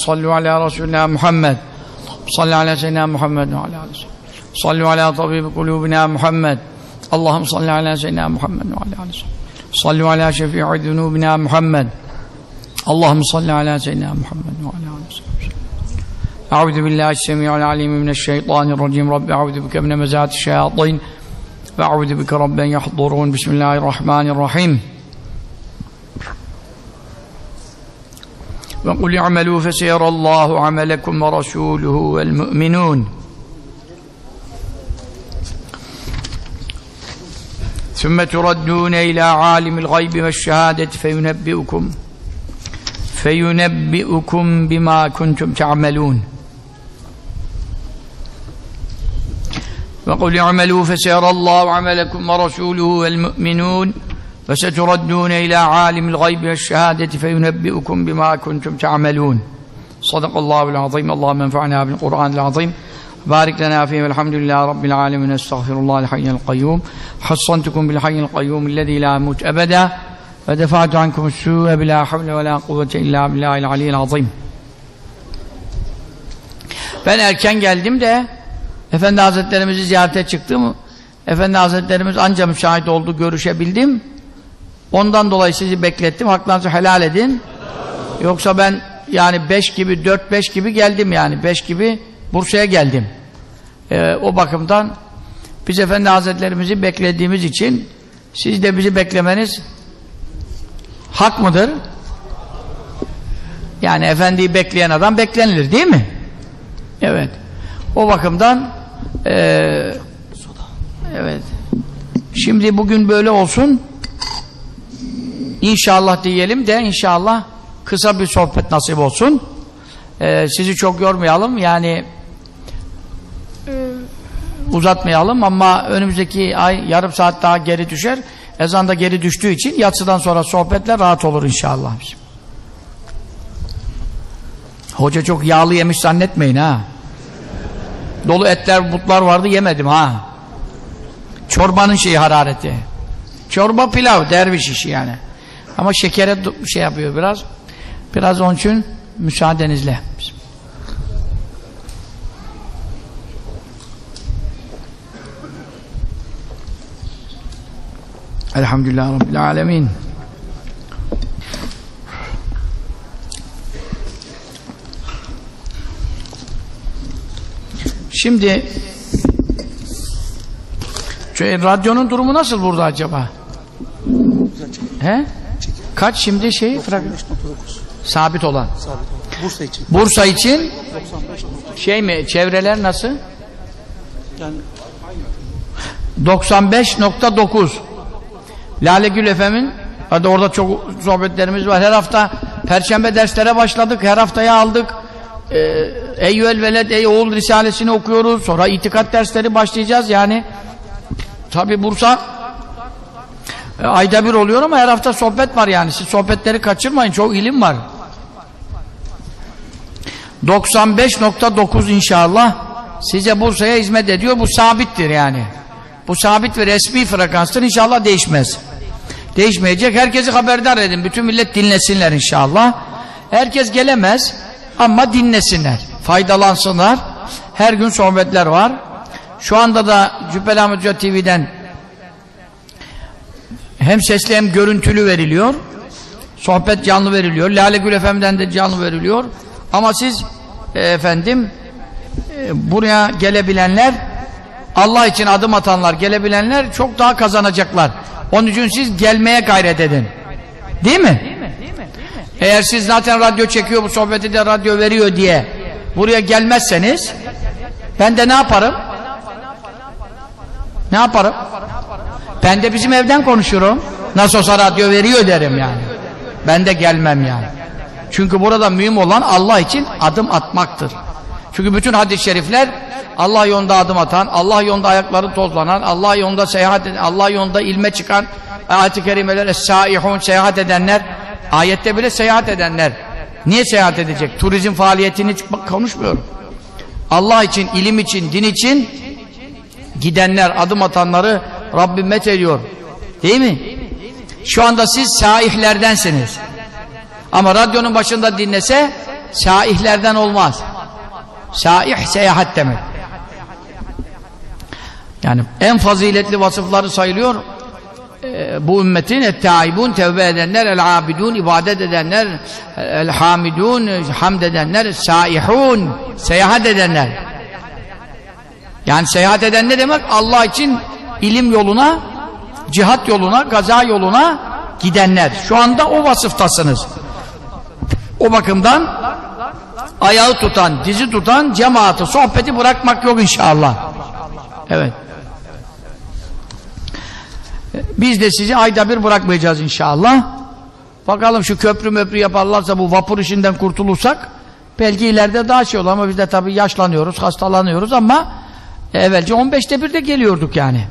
صلوا على رسولنا محمد صل على سيدنا محمد وعلى آله وصحبه صلوا على طبيب قلوبنا محمد اللهم صل على سيدنا محمد وعلى آله وصحبه صلوا على شفيع ذنوبنا محمد اللهم صل على سيدنا محمد وعلى آله وصحبه أعوذ بالله السميع العليم من الشيطان الرجيم رب أعوذ بك من مزات الشياطين وأعوذ بك رب أن يحضرون بسم الله الرحمن الرحيم وقل اعملوا فسيرى الله عملكم ورسوله والمؤمنون. ثم تردون إلى عالم الغيب والشهادة فينبئكم فينبئكم بما كنتم تعملون. وقل اعملوا فسيرى الله عملكم ورسوله والمؤمنون. فستردون إلى عالم الغيب والشهادة فينبئكم بما كنتم تعملون صدق الله العظيم اللهم انفعنا بالقرآن العظيم بارك لنا فيه والحمد لله رب العالمين استغفر الله الحي القيوم حصنتكم بالحي القيوم الذي لا يموت أبدا ودفعت عنكم السوء بلا حول ولا قوة إلا بالله العلي العظيم Ben erken geldim de Efendi Hazretlerimizi ziyarete çıktım. Efendi Hazretlerimiz anca müsait oldu, görüşebildim. Ondan dolayı sizi beklettim. Haklarınızı helal edin. Yoksa ben yani beş gibi, dört beş gibi geldim yani. Beş gibi Bursa'ya geldim. Ee, o bakımdan biz Efendi Hazretlerimizi beklediğimiz için siz de bizi beklemeniz hak mıdır? Yani Efendi'yi bekleyen adam beklenilir değil mi? Evet. O bakımdan ee, evet. Şimdi bugün böyle olsun. İnşallah diyelim de inşallah kısa bir sohbet nasip olsun. Ee, sizi çok yormayalım. Yani uzatmayalım ama önümüzdeki ay yarım saat daha geri düşer. Ezan da geri düştüğü için yatsıdan sonra sohbetler rahat olur inşallah. Hoca çok yağlı yemiş zannetmeyin ha. Dolu etler, butlar vardı yemedim ha. Çorbanın şeyi harareti. Çorba pilav, derviş işi yani. Ama şekere şey yapıyor biraz. Biraz onun için müsaadenizle. Elhamdülillah Rabbil Alemin. Şimdi şey, radyonun durumu nasıl burada acaba? He? Kaç şimdi şey? 95.9 Sabit olan. sabit olan. Bursa için. Bursa için 95. şey mi? Çevreler nasıl? Yani 95.9 Lale Gül Efem'in hadi orada çok sohbetlerimiz var. Her hafta perşembe derslere başladık. Her haftaya aldık. Ee, Eyyüel Veled Ey Oğul Risalesini okuyoruz. Sonra itikat dersleri başlayacağız. Yani tabi Bursa e, ayda bir oluyor ama her hafta sohbet var yani. Siz sohbetleri kaçırmayın. Çok ilim var. 95.9 inşallah size Bursa'ya hizmet ediyor. Bu sabittir yani. Bu sabit ve resmi frekanstır. İnşallah değişmez. Değişmeyecek. Herkesi haberdar edin. Bütün millet dinlesinler inşallah. Herkes gelemez ama dinlesinler. Faydalansınlar. Her gün sohbetler var. Şu anda da Cübbeli Ahmet TV'den hem sesli hem görüntülü veriliyor. Sohbet canlı veriliyor. Lale Gül Efem'den de canlı veriliyor. Ama siz e, efendim e, buraya gelebilenler Allah için adım atanlar, gelebilenler çok daha kazanacaklar. Onun için siz gelmeye gayret edin. Değil mi? Eğer siz zaten radyo çekiyor, bu sohbeti de radyo veriyor diye buraya gelmezseniz ben de ne yaparım? Ne yaparım? Ben de bizim evden konuşurum. Nasıl olsa radyo veriyor derim yani. Ben de gelmem yani. Çünkü burada mühim olan Allah için adım atmaktır. Çünkü bütün hadis-i şerifler Allah yolunda adım atan, Allah yolunda ayakları tozlanan, Allah yolunda seyahat eden, Allah yolunda ilme çıkan ayet-i kerimeler seyahat edenler, ayette bile seyahat edenler. Niye seyahat edecek? Turizm faaliyetini konuşmuyorum. Allah için, ilim için, din için gidenler, adım atanları Rabbim met ediyor. Değil mi? Şu anda siz saihlerdensiniz. Ama radyonun başında dinlese saihlerden olmaz. Saih seyahat demek. Yani en faziletli vasıfları sayılıyor. Ee, bu ümmetin et-taibun tevbe edenler, el-abidun ibadet edenler, el-hamidun hamd edenler, saihun seyahat edenler. Yani seyahat eden ne demek? Allah için ilim yoluna, cihat yoluna, gaza yoluna gidenler. Şu anda o vasıftasınız. O bakımdan ayağı tutan, dizi tutan cemaati, sohbeti bırakmak yok inşallah. Evet. Biz de sizi ayda bir bırakmayacağız inşallah. Bakalım şu köprü möprü yaparlarsa bu vapur işinden kurtulursak belki ileride daha şey olur ama biz de tabii yaşlanıyoruz, hastalanıyoruz ama evvelce 15'te bir de geliyorduk yani.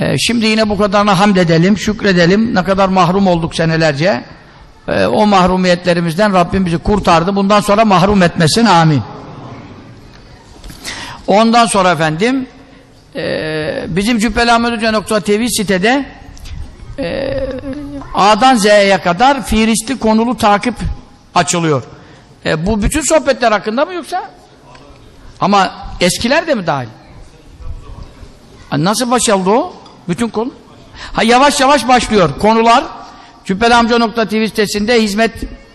Ee, şimdi yine bu kadarına hamd edelim, şükredelim. Ne kadar mahrum olduk senelerce. Ee, o mahrumiyetlerimizden Rabbim bizi kurtardı. Bundan sonra mahrum etmesin. Amin. Ondan sonra efendim e, bizim cübbelahmethoca.tv sitede e, A'dan Z'ye kadar fiilistli konulu takip açılıyor. E, bu bütün sohbetler hakkında mı yoksa? Ama eskiler de mi dahil? Nasıl başladı o? Bütün konu. Ha yavaş yavaş başlıyor. Konular Cübbelamca.tv sitesinde hizmet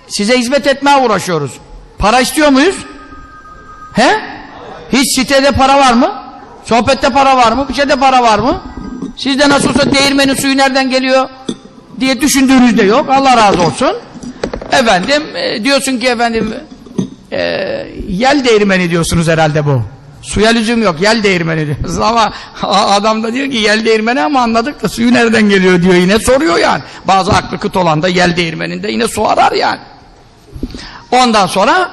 size hizmet etmeye uğraşıyoruz. Para istiyor muyuz? He? Hiç sitede para var mı? Sohbette para var mı? Bir şeyde para var mı? Sizde nasıl olsa değirmenin suyu nereden geliyor diye düşündüğünüzde yok. Allah razı olsun. Efendim e, diyorsun ki efendim e, yel değirmeni diyorsunuz herhalde bu. Suya lüzum yok. Yel değirmeni diyoruz. Ama adam da diyor ki yel değirmeni ama anladık da suyu nereden geliyor diyor. Yine soruyor yani. Bazı aklı kıt olan da yel değirmeninde yine su arar yani. Ondan sonra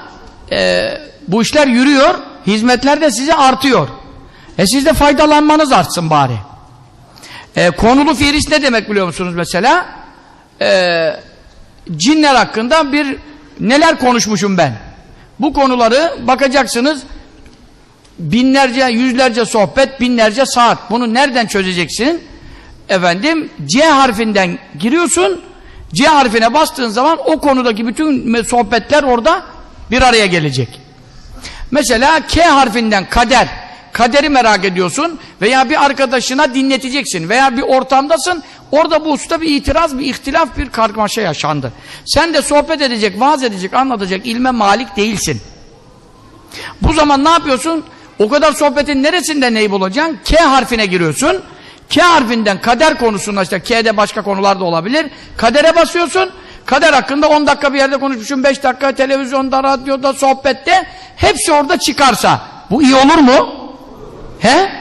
e, bu işler yürüyor. Hizmetler de size artıyor. E siz de faydalanmanız artsın bari. E, konulu fiilis ne demek biliyor musunuz mesela? E, cinler hakkında bir neler konuşmuşum ben. Bu konuları bakacaksınız binlerce, yüzlerce sohbet, binlerce saat. Bunu nereden çözeceksin? Efendim, C harfinden giriyorsun. C harfine bastığın zaman o konudaki bütün sohbetler orada bir araya gelecek. Mesela K harfinden kader. Kaderi merak ediyorsun veya bir arkadaşına dinleteceksin veya bir ortamdasın. Orada bu usta bir itiraz, bir ihtilaf, bir karmaşa yaşandı. Sen de sohbet edecek, vaaz edecek, anlatacak ilme malik değilsin. Bu zaman ne yapıyorsun? O kadar sohbetin neresinde neyi bulacaksın? K harfine giriyorsun. K harfinden kader konusunda işte K'de başka konular da olabilir. Kadere basıyorsun. Kader hakkında 10 dakika bir yerde konuşmuşum, 5 dakika televizyonda, radyoda, sohbette hepsi orada çıkarsa bu iyi olur mu? He?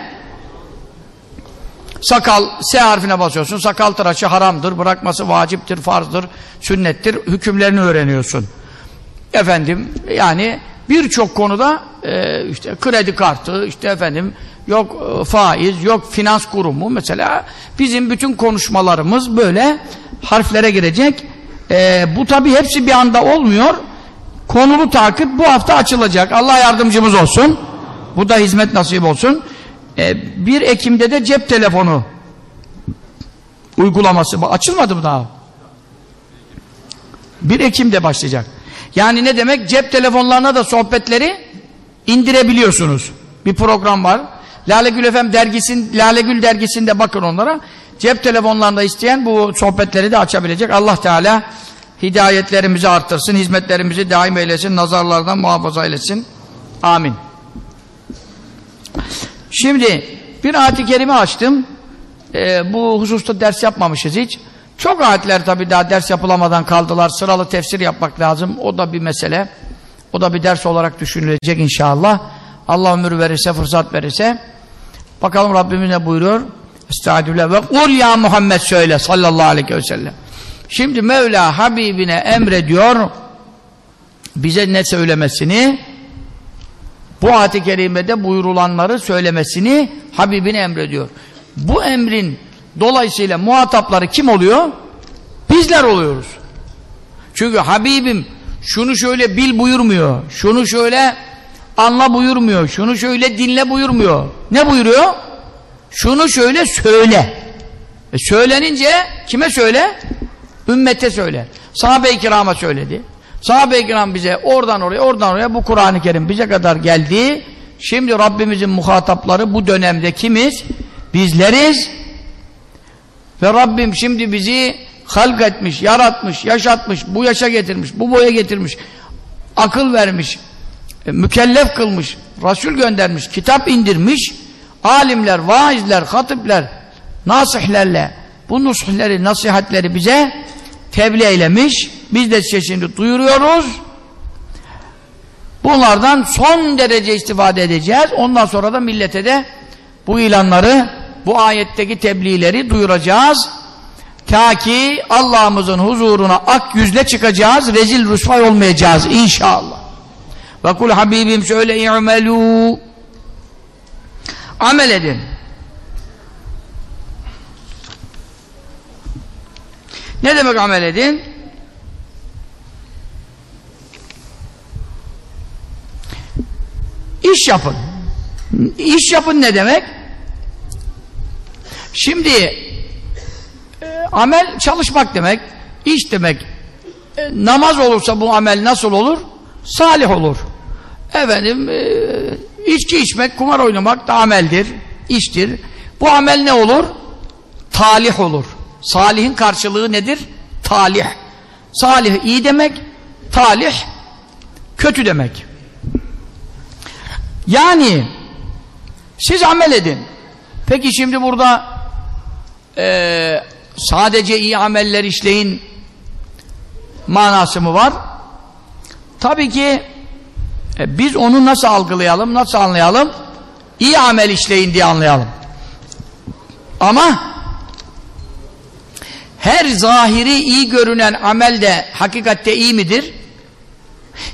Sakal, S harfine basıyorsun. Sakal tıraşı haramdır, bırakması vaciptir, farzdır, sünnettir. Hükümlerini öğreniyorsun. Efendim, yani birçok konuda e, işte kredi kartı, işte efendim yok e, faiz, yok finans kurumu mesela bizim bütün konuşmalarımız böyle harflere girecek. E, bu tabi hepsi bir anda olmuyor. Konulu takip bu hafta açılacak. Allah yardımcımız olsun. Bu da hizmet nasip olsun. E, 1 Ekim'de de cep telefonu uygulaması açılmadı mı daha? 1 Ekim'de başlayacak. Yani ne demek? Cep telefonlarına da sohbetleri indirebiliyorsunuz. Bir program var. Lale Gül Efem dergisin, Lale Gül dergisinde bakın onlara. Cep telefonlarında isteyen bu sohbetleri de açabilecek. Allah Teala hidayetlerimizi arttırsın, hizmetlerimizi daim eylesin, nazarlardan muhafaza eylesin. Amin. Şimdi bir ayet-i kerime açtım. Ee, bu hususta ders yapmamışız hiç. Çok ayetler tabi daha ders yapılamadan kaldılar. Sıralı tefsir yapmak lazım. O da bir mesele. O da bir ders olarak düşünülecek inşallah. Allah ömür verirse, fırsat verirse. Bakalım Rabbimiz ne buyuruyor? Estağfirullah ve kul ya Muhammed söyle sallallahu aleyhi ve sellem. Şimdi Mevla Habibine emrediyor bize ne söylemesini bu ayet-i kerimede buyurulanları söylemesini Habibine emrediyor. Bu emrin dolayısıyla muhatapları kim oluyor? Bizler oluyoruz. Çünkü Habibim şunu şöyle bil buyurmuyor. Şunu şöyle anla buyurmuyor. Şunu şöyle dinle buyurmuyor. Ne buyuruyor? Şunu şöyle söyle. E söylenince kime söyle? Ümmete söyle. Sahabe-i kirama söyledi. Sahabe-i kiram bize oradan oraya, oradan oraya bu Kur'an-ı Kerim bize kadar geldi. Şimdi Rabbimizin muhatapları bu dönemde kimiz? Bizleriz. Ve Rabbim şimdi bizi halk etmiş, yaratmış, yaşatmış, bu yaşa getirmiş, bu boya getirmiş, akıl vermiş, e, mükellef kılmış, Resul göndermiş, kitap indirmiş, alimler, vaizler, hatipler, nasihlerle bu nusuhleri, nasihatleri bize tebliğ eylemiş. Biz de size şimdi duyuruyoruz. Bunlardan son derece istifade edeceğiz. Ondan sonra da millete de bu ilanları, bu ayetteki tebliğleri duyuracağız. Ta ki Allah'ımızın huzuruna ak yüzle çıkacağız, rezil rüsvay olmayacağız inşallah. Ve kul Habibim şöyle i'melû amel edin. Ne demek amel edin? İş yapın. İş yapın ne demek? Şimdi e, amel çalışmak demek, iş demek. E, namaz olursa bu amel nasıl olur? Salih olur. Efendim, e, içki içmek, kumar oynamak da ameldir, iştir. Bu amel ne olur? Talih olur. Salihin karşılığı nedir? Talih. Salih iyi demek, talih kötü demek. Yani siz amel edin. Peki şimdi burada e, sadece iyi ameller işleyin manası mı var? Tabii ki e, biz onu nasıl algılayalım, nasıl anlayalım? İyi amel işleyin diye anlayalım. Ama her zahiri iyi görünen amel de hakikatte iyi midir?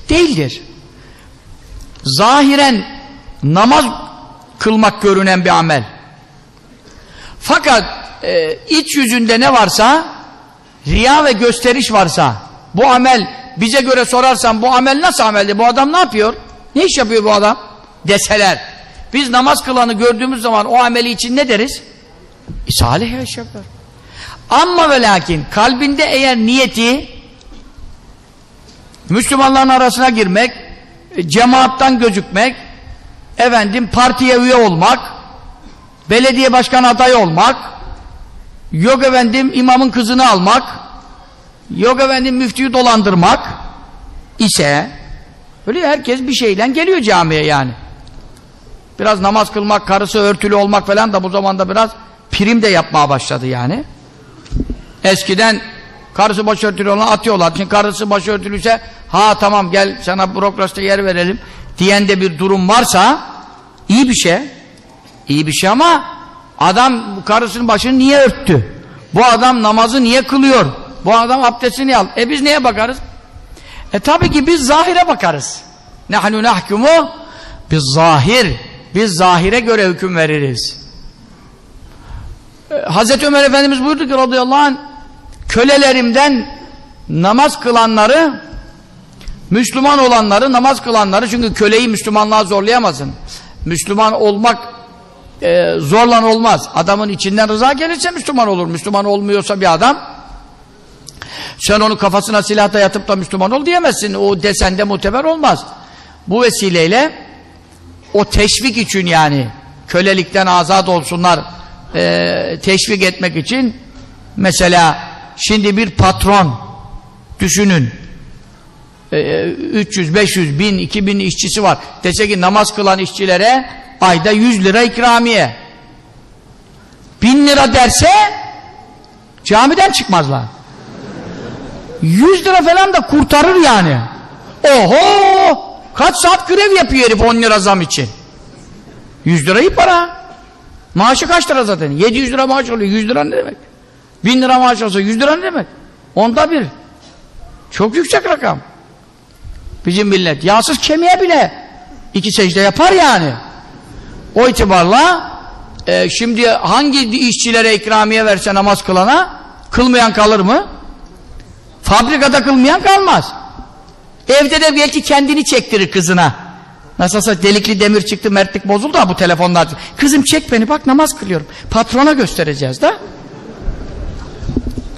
Değildir. Zahiren namaz kılmak görünen bir amel. Fakat e, iç yüzünde ne varsa riya ve gösteriş varsa bu amel bize göre sorarsan bu amel nasıl ameldi? Bu adam ne yapıyor? Ne iş yapıyor bu adam? Deseler. Biz namaz kılanı gördüğümüz zaman o ameli için ne deriz? E, salih iş yapıyor. Ama ve lakin kalbinde eğer niyeti Müslümanların arasına girmek, cemaattan gözükmek, efendim partiye üye olmak, belediye başkan adayı olmak, yok efendim imamın kızını almak, yok efendim müftüyü dolandırmak ise öyle herkes bir şeyle geliyor camiye yani. Biraz namaz kılmak, karısı örtülü olmak falan da bu zamanda biraz prim de yapmaya başladı yani. Eskiden karısı başörtülü olan atıyorlar. Şimdi karısı başörtülüyse ha tamam gel sana bürokraside yer verelim diyen de bir durum varsa iyi bir şey. İyi bir şey ama adam karısının başını niye örttü? Bu adam namazı niye kılıyor? Bu adam abdestini al. E biz neye bakarız? E tabii ki biz zahire bakarız. Nahnu nahkumu biz zahir. Biz zahire göre hüküm veririz. E, Hazreti Ömer Efendimiz buyurdu ki radıyallahu anh kölelerimden namaz kılanları Müslüman olanları, namaz kılanları çünkü köleyi Müslümanlığa zorlayamazsın. Müslüman olmak e, zorlan olmaz. Adamın içinden rıza gelirse Müslüman olur. Müslüman olmuyorsa bir adam sen onu kafasına silah dayatıp da Müslüman ol diyemezsin. O desende muteber olmaz. Bu vesileyle o teşvik için yani kölelikten azat olsunlar e, teşvik etmek için mesela şimdi bir patron düşünün e, 300, 500, 1000, 2000 işçisi var. Dese ki namaz kılan işçilere ayda 100 lira ikramiye. 1000 lira derse camiden çıkmazlar. 100 lira falan da kurtarır yani. Oho! Kaç saat grev yapıyor herif 10 lira zam için. 100 lira iyi para. Maaşı kaç lira zaten? 700 lira maaş oluyor. 100 lira ne demek? 1000 lira maaş olsa 100 lira ne demek? Onda bir. Çok yüksek rakam. Bizim millet yağsız kemiğe bile iki secde yapar yani. O itibarla e, şimdi hangi işçilere ikramiye verse namaz kılana kılmayan kalır mı? Fabrikada kılmayan kalmaz. Evde de belki kendini çektirir kızına. Nasılsa delikli demir çıktı, mertlik bozuldu ha bu telefonlar. Kızım çek beni bak namaz kılıyorum. Patrona göstereceğiz da.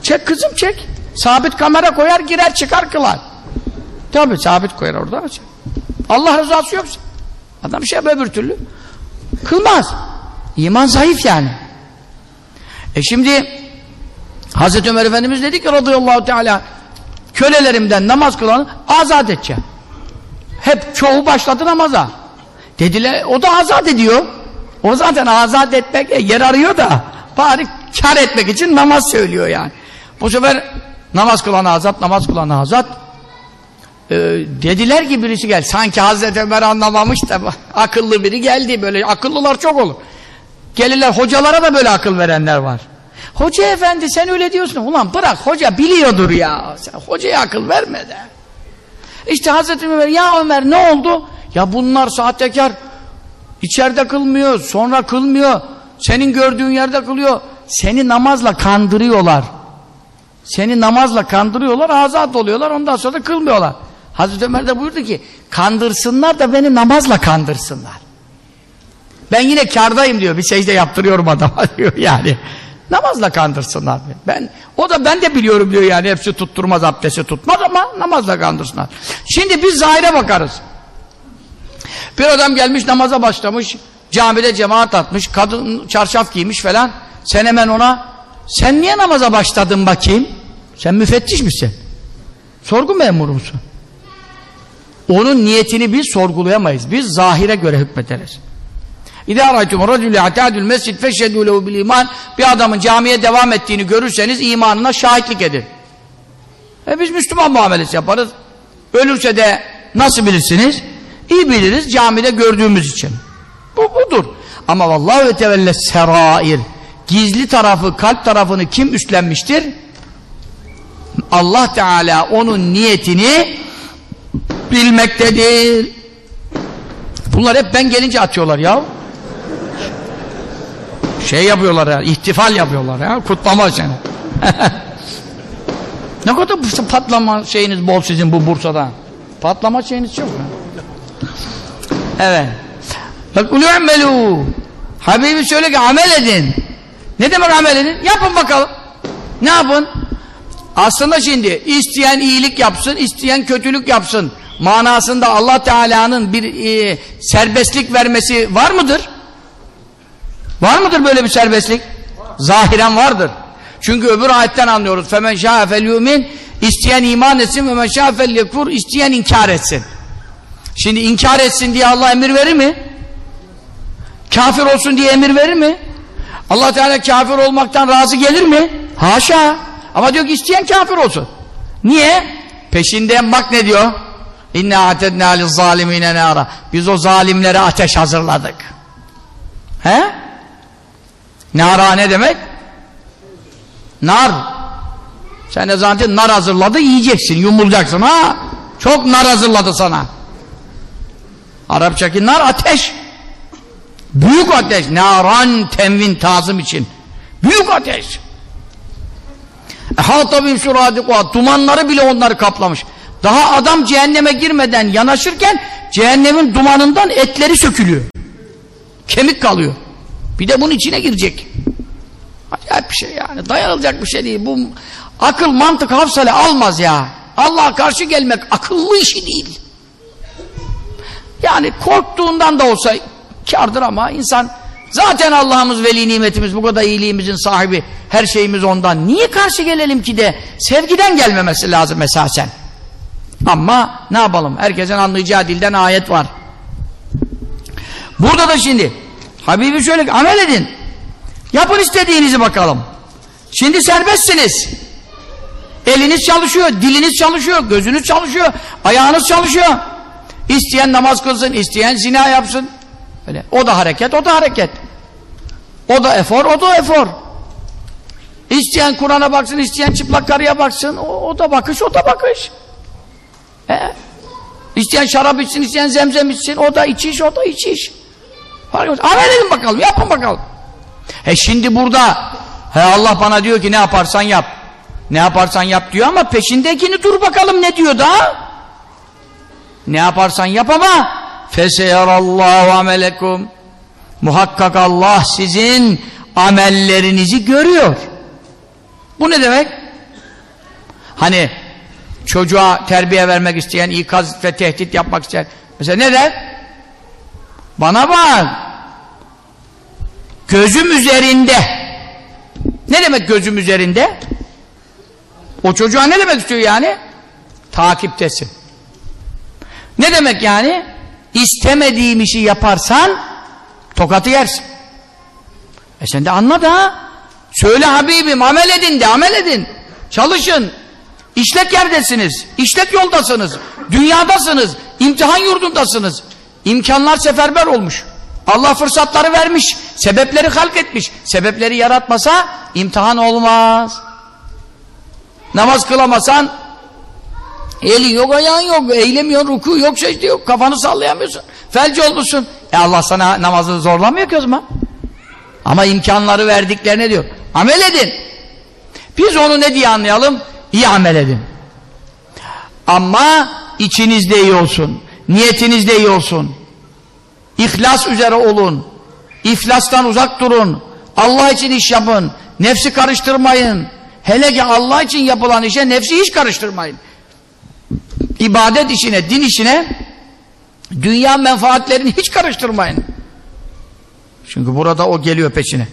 Çek kızım çek. Sabit kamera koyar girer çıkar kılar. Tabi sabit koyar orada. Allah rızası yoksa. Adam şey öbür türlü. Kılmaz. İman zayıf yani. E şimdi Hazreti Ömer Efendimiz dedi ki radıyallahu teala kölelerimden namaz kılanı azat edeceğim. Hep çoğu başladı namaza. Dediler o da azat ediyor. O zaten azat etmek e, yer arıyor da bari kar etmek için namaz söylüyor yani. Bu sefer namaz kılan azat, namaz kılan azat ee, dediler ki birisi gel. Sanki Hazreti Ömer anlamamış da akıllı biri geldi. Böyle akıllılar çok olur. Gelirler hocalara da böyle akıl verenler var. Hoca efendi sen öyle diyorsun. Ulan bırak hoca biliyordur ya. Sen hocaya akıl verme de. İşte Hazreti Ömer ya Ömer ne oldu? Ya bunlar sahtekar. İçeride kılmıyor, sonra kılmıyor. Senin gördüğün yerde kılıyor. Seni namazla kandırıyorlar. Seni namazla kandırıyorlar, azat oluyorlar, ondan sonra da kılmıyorlar. Hazreti Ömer de buyurdu ki, kandırsınlar da beni namazla kandırsınlar. Ben yine kardayım diyor, bir secde yaptırıyorum adama diyor yani. Namazla kandırsınlar. Ben, o da ben de biliyorum diyor yani, hepsi tutturmaz, abdesti tutmaz ama namazla kandırsınlar. Şimdi biz zahire bakarız. Bir adam gelmiş namaza başlamış, camide cemaat atmış, kadın çarşaf giymiş falan. Sen hemen ona, sen niye namaza başladın bakayım? Sen müfettiş misin? Sorgu memuru musun? Onun niyetini biz sorgulayamayız. Biz zahire göre hükmederiz. İdâ râytum racülü atâdül mescid feşhedû lehu bil iman bir adamın camiye devam ettiğini görürseniz imanına şahitlik edin. E biz Müslüman muamelesi yaparız. Ölürse de nasıl bilirsiniz? İyi biliriz camide gördüğümüz için. Bu budur. Ama vallahi ve tevelle serair gizli tarafı, kalp tarafını kim üstlenmiştir? Allah Teala onun niyetini bilmektedir. Bunlar hep ben gelince atıyorlar ya. Şey yapıyorlar ya, ihtifal yapıyorlar ya, kutlama seni. ne kadar patlama şeyiniz bol sizin bu Bursa'da. Patlama şeyiniz çok. Evet. Fakulu amelu. Habibi söyle ki amel edin. Ne demek amel edin? Yapın bakalım. Ne yapın? Aslında şimdi isteyen iyilik yapsın, isteyen kötülük yapsın. Manasında Allah Teala'nın bir e, serbestlik vermesi var mıdır? Var mıdır böyle bir serbestlik? Zahiren vardır. Çünkü öbür ayetten anlıyoruz. Femen şâ fel yumin isteyen iman etsin ve men şâ fel yekfur isteyen inkar etsin. Şimdi inkar etsin diye Allah emir verir mi? Kafir olsun diye emir verir mi? Allah Teala kafir olmaktan razı gelir mi? Haşa. Ama diyor ki isteyen kafir olsun. Niye? Peşinden bak ne diyor? İnna atedna liz zalimine nara. Biz o zalimlere ateş hazırladık. He? Nara ne demek? Nar. Sen de zaten nar hazırladı yiyeceksin, yumulacaksın ha. Çok nar hazırladı sana. Arapçaki nar ateş. Büyük ateş. Naran temvin tazım için. Büyük ateş. Ehata bin suradikuha. Dumanları bile onları kaplamış. Daha adam cehenneme girmeden yanaşırken cehennemin dumanından etleri sökülüyor. Kemik kalıyor. Bir de bunun içine girecek. Acayip bir şey yani. Dayanılacak bir şey değil. Bu akıl, mantık, hafsale almaz ya. Allah'a karşı gelmek akıllı işi değil. Yani korktuğundan da olsa kardır ama insan zaten Allah'ımız veli nimetimiz bu kadar iyiliğimizin sahibi her şeyimiz ondan. Niye karşı gelelim ki de sevgiden gelmemesi lazım esasen. Ama ne yapalım? Herkesin anlayacağı dilden ayet var. Burada da şimdi Habibi şöyle amel edin. Yapın istediğinizi bakalım. Şimdi serbestsiniz. Eliniz çalışıyor, diliniz çalışıyor, gözünüz çalışıyor, ayağınız çalışıyor. İsteyen namaz kılsın, isteyen zina yapsın. Öyle. O da hareket, o da hareket. O da efor, o da efor. İsteyen Kur'an'a baksın, isteyen çıplak karıya baksın. O, o da bakış, o da bakış. He? İsteyen şarap içsin, isteyen zemzem içsin. O da içiş, o da içiş. Amel edin bakalım, yapın bakalım. He şimdi burada he Allah bana diyor ki ne yaparsan yap. Ne yaparsan yap diyor ama peşindekini dur bakalım ne diyor da? Ne yaparsan yap ama feseyarallahu amelekum muhakkak Allah sizin amellerinizi görüyor. Bu ne demek? Hani çocuğa terbiye vermek isteyen, ikaz ve tehdit yapmak isteyen. Mesela ne der? Bana bak. Gözüm üzerinde. Ne demek gözüm üzerinde? O çocuğa ne demek istiyor yani? Takiptesin. Ne demek yani? İstemediğim işi yaparsan tokatı yersin. E sen de anla da söyle Habibim amel edin de amel edin. Çalışın. İşlek yerdesiniz. İşlek yoldasınız. Dünyadasınız. imtihan yurdundasınız. İmkanlar seferber olmuş. Allah fırsatları vermiş. Sebepleri halk etmiş. Sebepleri yaratmasa imtihan olmaz. Namaz kılamasan elin yok, ayağın yok, eylemiyorsun, ruku yok, secde yok, kafanı sallayamıyorsun. Felci olmuşsun. E Allah sana namazı zorlamıyor ki o zaman. Ama imkanları verdiklerine diyor. Amel edin. Biz onu ne diye anlayalım? İyi amel edin. Ama içinizde iyi olsun. Niyetiniz de iyi olsun. İhlas üzere olun. İflastan uzak durun. Allah için iş yapın. Nefsi karıştırmayın. Hele ki Allah için yapılan işe nefsi hiç karıştırmayın. İbadet işine, din işine dünya menfaatlerini hiç karıştırmayın. Çünkü burada o geliyor peşine.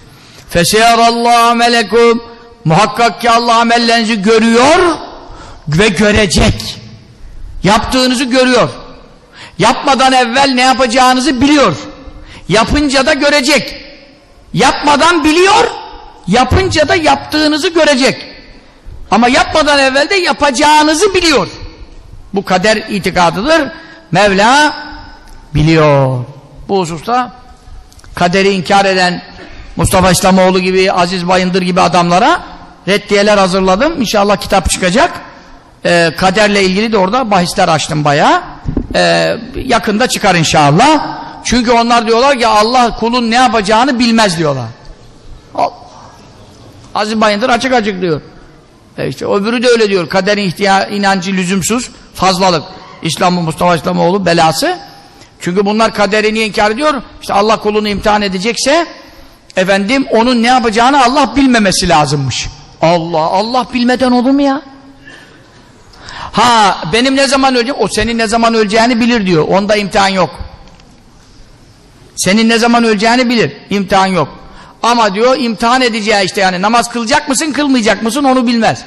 Feseyarallahu melekum muhakkak ki Allah amellerinizi görüyor ve görecek. Yaptığınızı görüyor. Yapmadan evvel ne yapacağınızı biliyor. Yapınca da görecek. Yapmadan biliyor, yapınca da yaptığınızı görecek. Ama yapmadan evvel de yapacağınızı biliyor. Bu kader itikadıdır. Mevla biliyor. Bu hususta kaderi inkar eden Mustafa İslamoğlu gibi, Aziz Bayındır gibi adamlara reddiyeler hazırladım. İnşallah kitap çıkacak. Ee, kaderle ilgili de orada bahisler açtım bayağı. Ee, yakında çıkar inşallah. Çünkü onlar diyorlar ki Allah kulun ne yapacağını bilmez diyorlar. Allah. Aziz Bayındır açık açık diyor. E işte öbürü de öyle diyor. Kaderin ihtiya inancı lüzumsuz, fazlalık. İslam'ın Mustafa İslamoğlu belası. Çünkü bunlar kaderini inkar ediyor. İşte Allah kulunu imtihan edecekse efendim onun ne yapacağını Allah bilmemesi lazımmış. Allah Allah bilmeden olur mu ya? Ha benim ne zaman öleceğim? O senin ne zaman öleceğini bilir diyor. Onda imtihan yok. Senin ne zaman öleceğini bilir. İmtihan yok. Ama diyor imtihan edeceği işte yani namaz kılacak mısın kılmayacak mısın onu bilmez.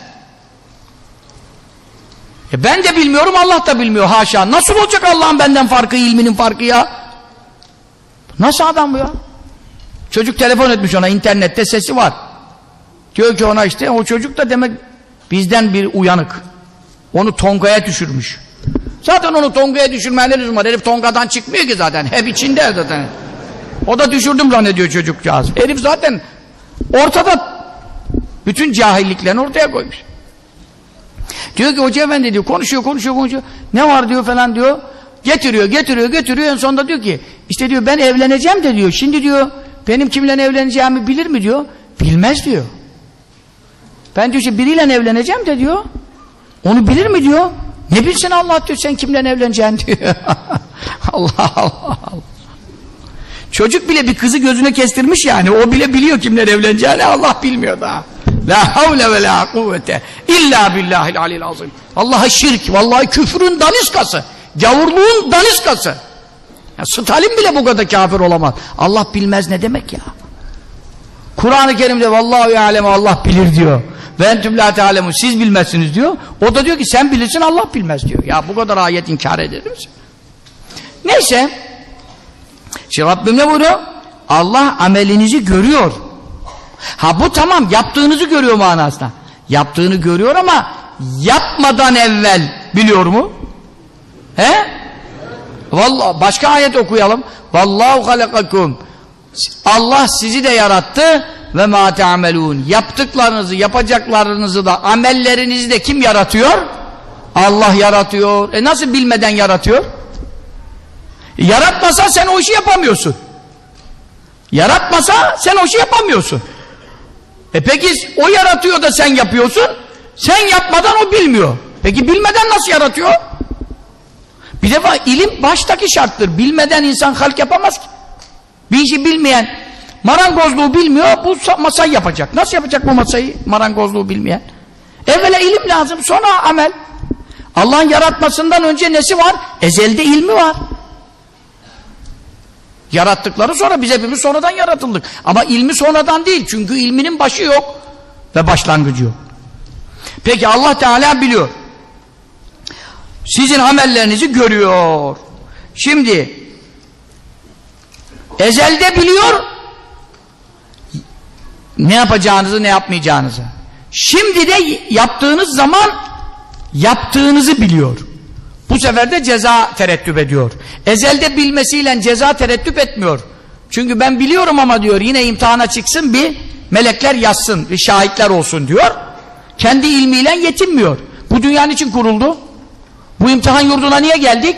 E ben de bilmiyorum Allah da bilmiyor haşa. Nasıl olacak Allah'ın benden farkı ilminin farkı ya? Nasıl adam bu ya? Çocuk telefon etmiş ona internette sesi var. Diyor ki ona işte o çocuk da demek bizden bir uyanık. Onu tongaya düşürmüş. Zaten onu tongaya düşürmeyen ne lüzum var? Herif tongadan çıkmıyor ki zaten. Hep içinde zaten. O da düşürdüm zannediyor çocukcağız. Herif zaten ortada bütün cahilliklerini ortaya koymuş. Diyor ki hoca efendi diyor konuşuyor konuşuyor konuşuyor. Ne var diyor falan diyor. Getiriyor getiriyor getiriyor en sonunda diyor ki işte diyor ben evleneceğim de diyor. Şimdi diyor benim kimle evleneceğimi bilir mi diyor. Bilmez diyor. Ben diyor işte biriyle evleneceğim de diyor. Onu bilir mi diyor. Ne bilsin Allah diyor sen kimle evleneceksin diyor. Allah Allah Allah. Çocuk bile bir kızı gözüne kestirmiş yani. O bile biliyor kimler evleneceğini Allah bilmiyor daha. La havle ve la kuvvete illa billahil alil azim. Allah'a şirk, vallahi küfrün daniskası. Gavurluğun daniskası. Ya Stalin bile bu kadar kafir olamaz. Allah bilmez ne demek ya? Kur'an-ı Kerim'de vallahu aleme Allah bilir diyor. Ve entüm la siz bilmezsiniz diyor. O da diyor ki sen bilirsin Allah bilmez diyor. Ya bu kadar ayet inkar eder misin? Neyse. Şimdi Rabbim ne buyuruyor? Allah amelinizi görüyor. Ha bu tamam yaptığınızı görüyor manasında. Yaptığını görüyor ama yapmadan evvel biliyor mu? He? Vallahi başka ayet okuyalım. Vallahu halakakum. Allah sizi de yarattı ve ma te'amelun. Yaptıklarınızı, yapacaklarınızı da, amellerinizi de kim yaratıyor? Allah yaratıyor. E nasıl bilmeden yaratıyor? Yaratmasa sen o işi yapamıyorsun. Yaratmasa sen o işi yapamıyorsun. E peki o yaratıyor da sen yapıyorsun. Sen yapmadan o bilmiyor. Peki bilmeden nasıl yaratıyor? Bir defa ilim baştaki şarttır. Bilmeden insan halk yapamaz ki. Bir işi bilmeyen marangozluğu bilmiyor bu masayı yapacak. Nasıl yapacak bu masayı marangozluğu bilmeyen? Evvela ilim lazım sonra amel. Allah'ın yaratmasından önce nesi var? Ezelde ilmi var. Yarattıkları sonra biz hepimiz sonradan yaratıldık. Ama ilmi sonradan değil. Çünkü ilminin başı yok. Ve başlangıcı yok. Peki Allah Teala biliyor. Sizin amellerinizi görüyor. Şimdi ezelde biliyor ne yapacağınızı ne yapmayacağınızı. Şimdi de yaptığınız zaman yaptığınızı biliyor. Bu sefer de ceza terettüp ediyor. Ezelde bilmesiyle ceza terettüp etmiyor. Çünkü ben biliyorum ama diyor yine imtihana çıksın bir melekler yazsın, bir şahitler olsun diyor. Kendi ilmiyle yetinmiyor. Bu dünyanın için kuruldu. Bu imtihan yurduna niye geldik?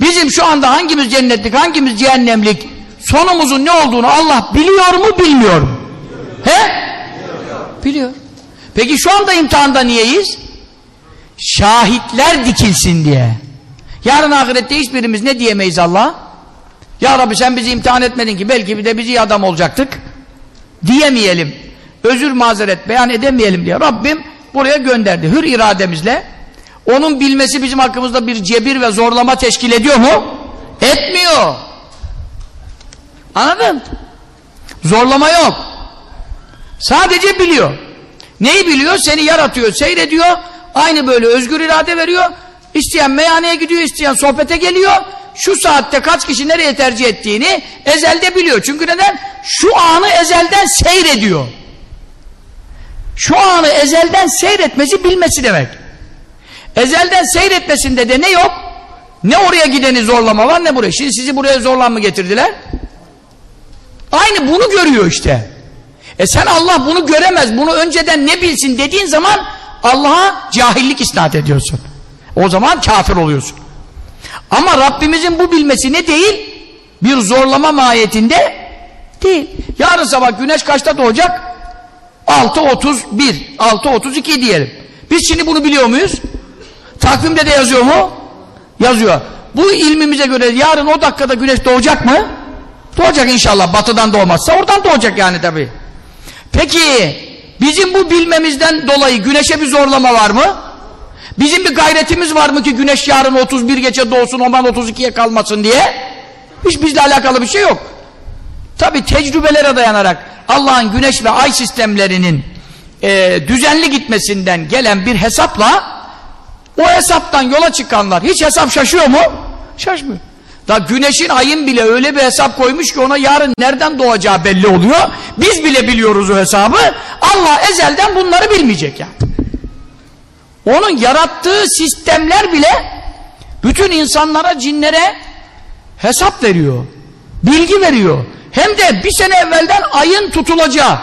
Bizim şu anda hangimiz cennetlik, hangimiz cehennemlik sonumuzun ne olduğunu Allah biliyor mu, bilmiyor mu? He? Biliyor. Peki şu anda imtihanda niyeyiz? Şahitler dikilsin diye. Yarın ahirette hiçbirimiz ne diyemeyiz Allah? Ya Rabbi sen bizi imtihan etmedin ki belki bir de biz iyi adam olacaktık. Diyemeyelim. Özür mazeret beyan edemeyelim diye. Rabbim buraya gönderdi. Hür irademizle. Onun bilmesi bizim hakkımızda bir cebir ve zorlama teşkil ediyor mu? Etmiyor. Anladın? Zorlama yok. Sadece biliyor. Neyi biliyor? Seni yaratıyor, seyrediyor. Aynı böyle özgür irade veriyor. İsteyen meyhaneye gidiyor, isteyen sohbete geliyor. Şu saatte kaç kişi nereye tercih ettiğini ezelde biliyor. Çünkü neden? Şu anı ezelden seyrediyor. Şu anı ezelden seyretmesi bilmesi demek. Ezelden seyretmesinde de ne yok? Ne oraya gideni zorlama var ne buraya. Şimdi sizi buraya zorlan mı getirdiler? Aynı bunu görüyor işte. E sen Allah bunu göremez, bunu önceden ne bilsin dediğin zaman Allah'a cahillik isnat ediyorsun. O zaman kafir oluyorsun. Ama Rabbimizin bu bilmesi ne değil? Bir zorlama mahiyetinde değil. Yarın sabah güneş kaçta doğacak? 6.31, 6.32 diyelim. Biz şimdi bunu biliyor muyuz? Takvimde de yazıyor mu? Yazıyor. Bu ilmimize göre yarın o dakikada güneş doğacak mı? Doğacak inşallah. Batıdan doğmazsa oradan doğacak yani tabii. Peki bizim bu bilmemizden dolayı güneşe bir zorlama var mı? Bizim bir gayretimiz var mı ki güneş yarın 31 geçe doğsun ondan 32'ye kalmasın diye? Hiç bizle alakalı bir şey yok. Tabi tecrübelere dayanarak Allah'ın güneş ve ay sistemlerinin e, düzenli gitmesinden gelen bir hesapla o hesaptan yola çıkanlar hiç hesap şaşıyor mu? Şaşmıyor. Da güneşin ayın bile öyle bir hesap koymuş ki ona yarın nereden doğacağı belli oluyor. Biz bile biliyoruz o hesabı. Allah ezelden bunları bilmeyecek yani. Onun yarattığı sistemler bile bütün insanlara, cinlere hesap veriyor. Bilgi veriyor. Hem de bir sene evvelden ayın tutulacağı,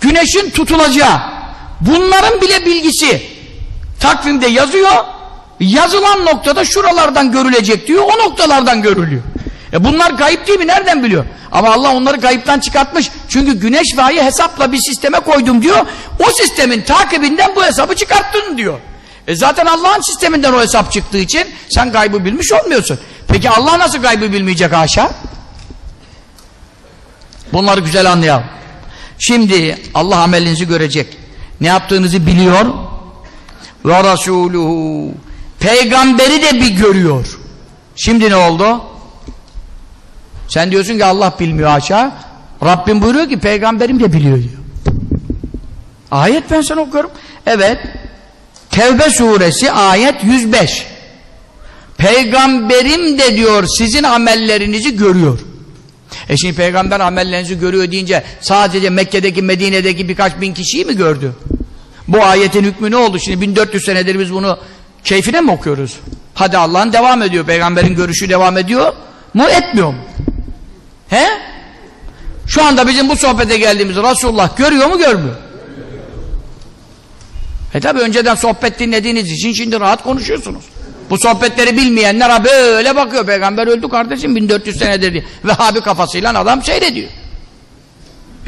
güneşin tutulacağı, bunların bile bilgisi takvimde yazıyor. Yazılan noktada şuralardan görülecek diyor, o noktalardan görülüyor. E bunlar gayip değil mi? Nereden biliyor? Ama Allah onları kayıptan çıkartmış. Çünkü güneş ve ayı hesapla bir sisteme koydum diyor. O sistemin takibinden bu hesabı çıkarttın diyor. E zaten Allah'ın sisteminden o hesap çıktığı için sen gaybı bilmiş olmuyorsun. Peki Allah nasıl gaybı bilmeyecek haşa? Bunları güzel anlayalım. Şimdi Allah amelinizi görecek. Ne yaptığınızı biliyor. Ve Rasuluhu. Peygamberi de bir görüyor. Şimdi ne oldu? Sen diyorsun ki Allah bilmiyor haşa. Rabbim buyuruyor ki peygamberim de biliyor diyor. Ayet ben sana okuyorum. Evet. Tevbe suresi ayet 105. Peygamberim de diyor sizin amellerinizi görüyor. E şimdi peygamber amellerinizi görüyor deyince sadece Mekke'deki Medine'deki birkaç bin kişiyi mi gördü? Bu ayetin hükmü ne oldu? Şimdi 1400 senedir biz bunu keyfine mi okuyoruz? Hadi Allah'ın devam ediyor. Peygamberin görüşü devam ediyor mu? Etmiyor mu? He? Şu anda bizim bu sohbete geldiğimiz Resulullah görüyor mu görmüyor? E tabi önceden sohbet dinlediğiniz için şimdi rahat konuşuyorsunuz. Bu sohbetleri bilmeyenler böyle bakıyor. Peygamber öldü kardeşim 1400 senedir diye. Vehhabi kafasıyla adam seyrediyor.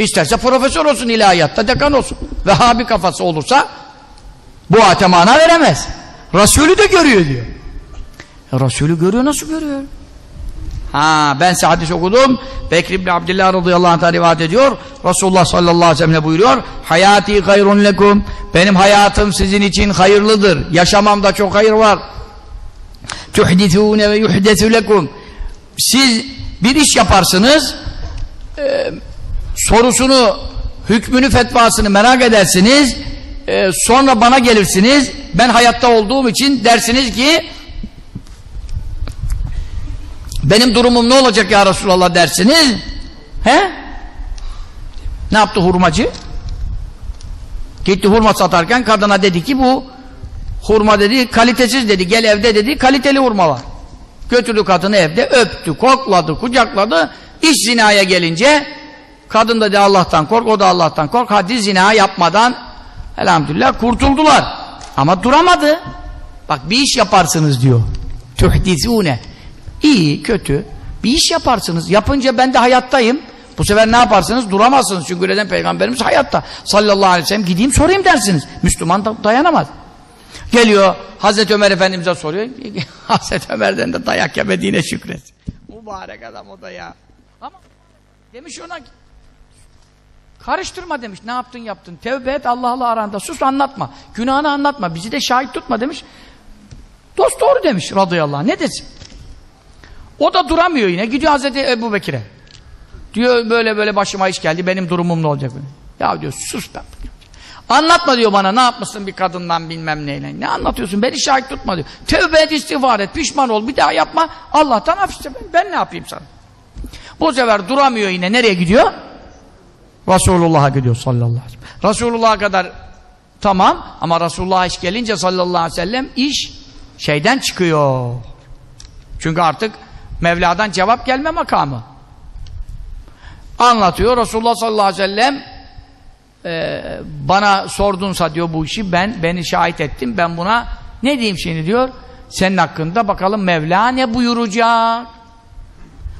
İsterse profesör olsun ilahiyatta dekan olsun. Vehhabi kafası olursa bu ate mana veremez. Resulü de görüyor diyor. E, Resulü görüyor nasıl görüyor? Ha ben size hadis okudum. Bekir İbni Abdillah radıyallahu anh'a rivayet ediyor. Resulullah sallallahu aleyhi ve sellem buyuruyor. Hayati hayrun lekum. Benim hayatım sizin için hayırlıdır. Yaşamamda çok hayır var. Tuhdithune ve yuhdesu lekum. Siz bir iş yaparsınız. e, sorusunu, hükmünü, fetvasını merak edersiniz. e, sonra bana gelirsiniz. Ben hayatta olduğum için dersiniz ki benim durumum ne olacak ya Resulallah dersiniz. He? Ne yaptı hurmacı? Gitti hurma satarken kadına dedi ki bu hurma dedi kalitesiz dedi. Gel evde dedi kaliteli hurma var. Götürdü kadını evde öptü, kokladı, kucakladı. İş zinaya gelince kadın da dedi Allah'tan kork, o da Allah'tan kork. Hadi zina yapmadan elhamdülillah kurtuldular. Ama duramadı. Bak bir iş yaparsınız diyor. Tuhdizune. İyi, kötü. Bir iş yaparsınız. Yapınca ben de hayattayım. Bu sefer ne yaparsınız? Duramazsınız. Çünkü neden peygamberimiz hayatta. Sallallahu aleyhi ve sellem gideyim sorayım dersiniz. Müslüman da dayanamaz. Geliyor Hazreti Ömer Efendimiz'e soruyor. Hazreti Ömer'den de dayak yemediğine şükret. Mübarek adam o da ya. Ama demiş ona karıştırma demiş. Ne yaptın yaptın. Tevbe et Allah'la aranda. Sus anlatma. Günahını anlatma. Bizi de şahit tutma demiş. Dost doğru demiş radıyallahu anh. Ne desin? O da duramıyor yine. Gidiyor Hazreti Ebu Bekir'e. Diyor böyle böyle başıma iş geldi. Benim durumum ne olacak? Ya diyor sus ben. Anlatma diyor bana ne yapmışsın bir kadından bilmem neyle. Ne anlatıyorsun? Beni şahit tutma diyor. Tövbe et istiğfar et. Pişman ol. Bir daha yapma. Allah'tan af iste. Ben, ben ne yapayım sana? Bu sefer duramıyor yine. Nereye gidiyor? Resulullah'a gidiyor sallallahu aleyhi ve sellem. Resulullah'a kadar tamam ama Resulullah'a iş gelince sallallahu aleyhi ve sellem iş şeyden çıkıyor. Çünkü artık Mevla'dan cevap gelme makamı. Anlatıyor Resulullah sallallahu aleyhi ve sellem e, bana sordunsa diyor bu işi ben beni şahit ettim ben buna ne diyeyim şimdi diyor senin hakkında bakalım Mevla ne buyuracak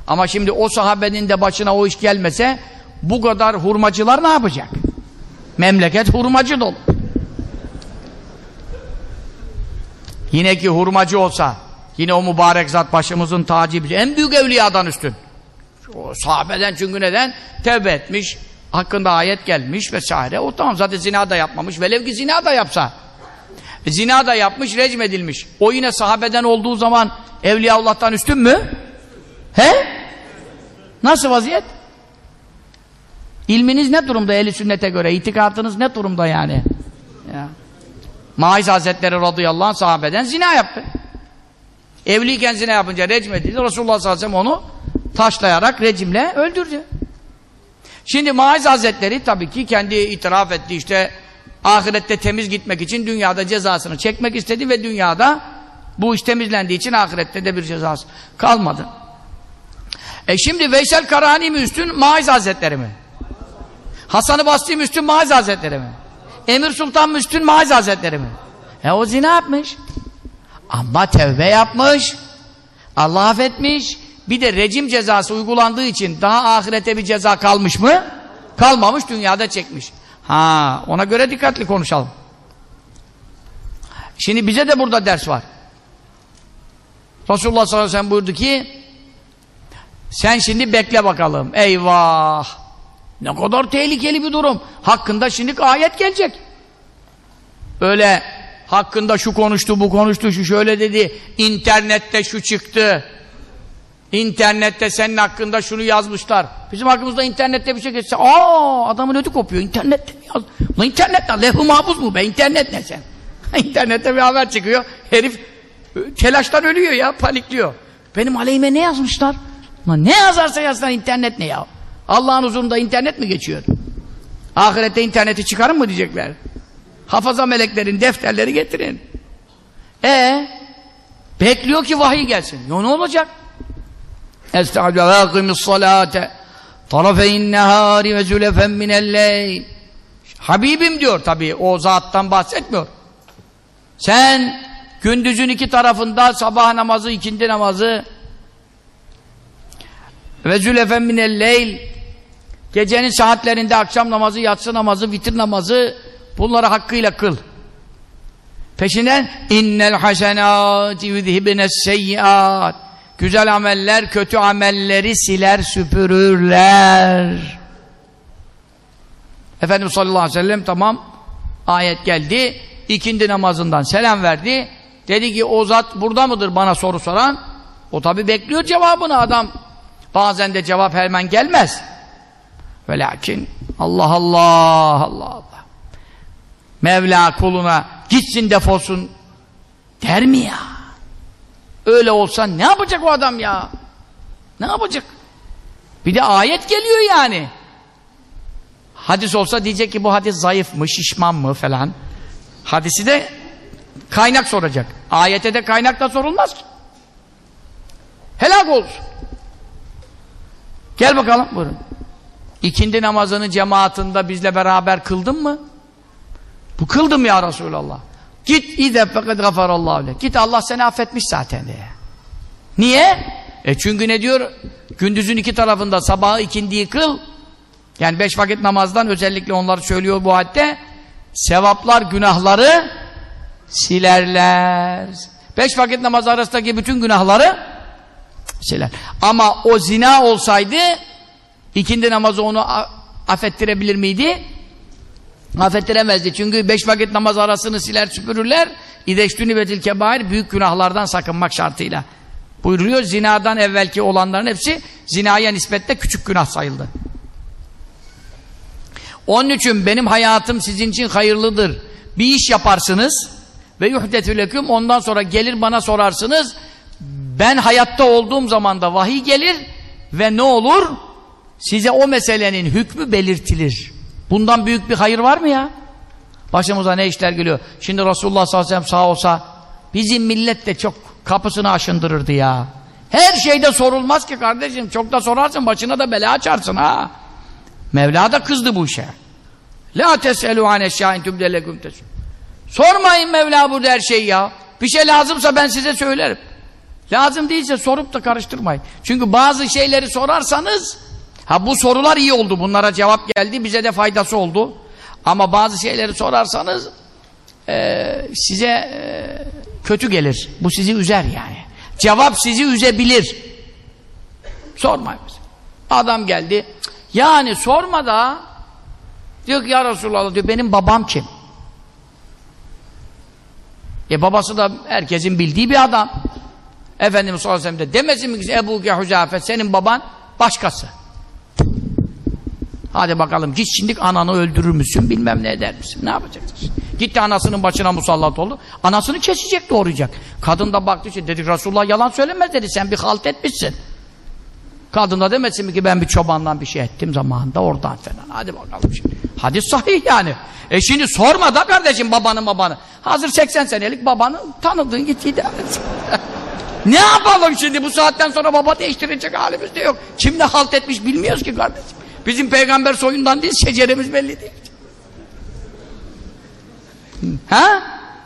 ama şimdi o sahabenin de başına o iş gelmese bu kadar hurmacılar ne yapacak memleket hurmacı dolu yine ki hurmacı olsa yine o mübarek zat başımızın tacı en büyük evliyadan üstün o sahabeden çünkü neden tevbe etmiş hakkında ayet gelmiş vesaire. O tamam zaten zina da yapmamış. Velev ki zina da yapsa. Zina da yapmış, recm edilmiş. O yine sahabeden olduğu zaman Evliyaullah'tan üstün mü? He? Nasıl vaziyet? İlminiz ne durumda eli sünnete göre? İtikatınız ne durumda yani? Ya. Maiz Hazretleri radıyallahu anh sahabeden zina yaptı. Evliyken zina yapınca recm edildi. Resulullah sallallahu aleyhi ve sellem onu taşlayarak recimle öldürdü. Şimdi Maiz Hazretleri tabii ki kendi itiraf etti işte ahirette temiz gitmek için dünyada cezasını çekmek istedi ve dünyada bu iş temizlendiği için ahirette de bir cezası kalmadı. E şimdi Veysel Karani mi üstün, Maiz Hazretleri mi? Hasan-ı Basri mi üstün, Maiz Hazretleri mi? Emir Sultan mı üstün, Maiz Hazretleri mi? E o zina yapmış. Ama tevbe yapmış. Allah affetmiş. Bir de rejim cezası uygulandığı için daha ahirete bir ceza kalmış mı? Kalmamış, dünyada çekmiş. Ha, ona göre dikkatli konuşalım. Şimdi bize de burada ders var. Resulullah sallallahu aleyhi ve sellem buyurdu ki sen şimdi bekle bakalım. Eyvah! Ne kadar tehlikeli bir durum. Hakkında şimdi ayet gelecek. Öyle hakkında şu konuştu, bu konuştu, şu şöyle dedi. İnternette şu çıktı. İnternette senin hakkında şunu yazmışlar. Bizim hakkımızda internette bir şey geçse, aa adamın ödü kopuyor. İnternette mi yaz? Ulan internet ne? Lehv-i mahfuz mu be? İnternet ne sen? internette bir haber çıkıyor. Herif telaştan ölüyor ya, panikliyor. Benim aleyhime ne yazmışlar? Ne yazarsa yazsın internet ne ya? Allah'ın huzurunda internet mi geçiyor? Ahirette interneti çıkarın mı diyecekler. Hafaza meleklerin defterleri getirin. E bekliyor ki vahiy gelsin. Ya ne olacak? Estaizu ve akimis salate tarafeyn nehari ve zülefen minelleyl Habibim diyor tabi o zattan bahsetmiyor. Sen gündüzün iki tarafında sabah namazı, ikindi namazı ve zülefen minelleyl gecenin saatlerinde akşam namazı, yatsı namazı, vitir namazı bunları hakkıyla kıl. Peşinden innel hasenati yuzhibnes seyyiat Güzel ameller kötü amelleri siler süpürürler. Efendimiz sallallahu aleyhi ve sellem tamam ayet geldi. İkindi namazından selam verdi. Dedi ki o zat burada mıdır bana soru soran? O tabi bekliyor cevabını adam. Bazen de cevap hemen gelmez. Ve lakin Allah Allah Allah Allah. Mevla kuluna gitsin defolsun der mi ya? Öyle olsa ne yapacak o adam ya? Ne yapacak? Bir de ayet geliyor yani. Hadis olsa diyecek ki bu hadis zayıf mı, şişman mı falan. Hadisi de kaynak soracak. Ayete de kaynak da sorulmaz ki. Helak olsun. Gel bakalım buyurun. İkindi namazını cemaatinde bizle beraber kıldın mı? Bu kıldım ya Resulallah. Git İze fekad gafarallahu le. Git Allah seni affetmiş zaten diye. Niye? E çünkü ne diyor? Gündüzün iki tarafında sabahı ikindiyi kıl. Yani beş vakit namazdan özellikle onları söylüyor bu hadde. Sevaplar günahları silerler. Beş vakit namaz arasındaki bütün günahları siler. Ama o zina olsaydı ikindi namazı onu affettirebilir miydi? affettiremezdi. Çünkü beş vakit namaz arasını siler süpürürler. İdeştünü betil kebair büyük günahlardan sakınmak şartıyla. Buyuruyor zinadan evvelki olanların hepsi zinaya nispetle küçük günah sayıldı. Onun için benim hayatım sizin için hayırlıdır. Bir iş yaparsınız ve yuhdetüleküm ondan sonra gelir bana sorarsınız. Ben hayatta olduğum zaman da vahiy gelir ve ne olur? Size o meselenin hükmü belirtilir. Bundan büyük bir hayır var mı ya? Başımıza ne işler geliyor. Şimdi Resulullah sallallahu aleyhi ve sellem sağ olsa bizim millet de çok kapısını aşındırırdı ya. Her şeyde sorulmaz ki kardeşim. Çok da sorarsın başına da bela açarsın ha. Mevla da kızdı bu işe. La teselu an eşyain tübdeleküm teselu. Sormayın Mevla burada her şeyi ya. Bir şey lazımsa ben size söylerim. Lazım değilse sorup da karıştırmayın. Çünkü bazı şeyleri sorarsanız Ha bu sorular iyi oldu. Bunlara cevap geldi. Bize de faydası oldu. Ama bazı şeyleri sorarsanız e, size e, kötü gelir. Bu sizi üzer yani. Cevap sizi üzebilir. Sormayın. Adam geldi. Yani sorma da diyor ki ya Resulallah diyor benim babam kim? E babası da herkesin bildiği bir adam. Efendimiz sallallahu aleyhi ve sellem de demesin mi ki Ebu Huzafe senin baban başkası. Hadi bakalım git şimdi ananı öldürür müsün bilmem ne eder misin ne yapacaksın? Gitti anasının başına musallat oldu. Anasını kesecek doğrayacak. Kadın da baktı işte dedi Resulullah yalan söylemez dedi sen bir halt etmişsin. Kadın da demesin mi ki ben bir çobandan bir şey ettim zamanında oradan falan. Hadi bakalım şimdi. Hadis sahih yani. E şimdi sorma da kardeşim babanı babanı. Hazır 80 senelik babanı tanıdığın git idare Ne yapalım şimdi bu saatten sonra baba değiştirecek halimiz de yok. Kimde halt etmiş bilmiyoruz ki kardeşim. Bizim peygamber soyundan değil, şeceremiz belli değil. Ha?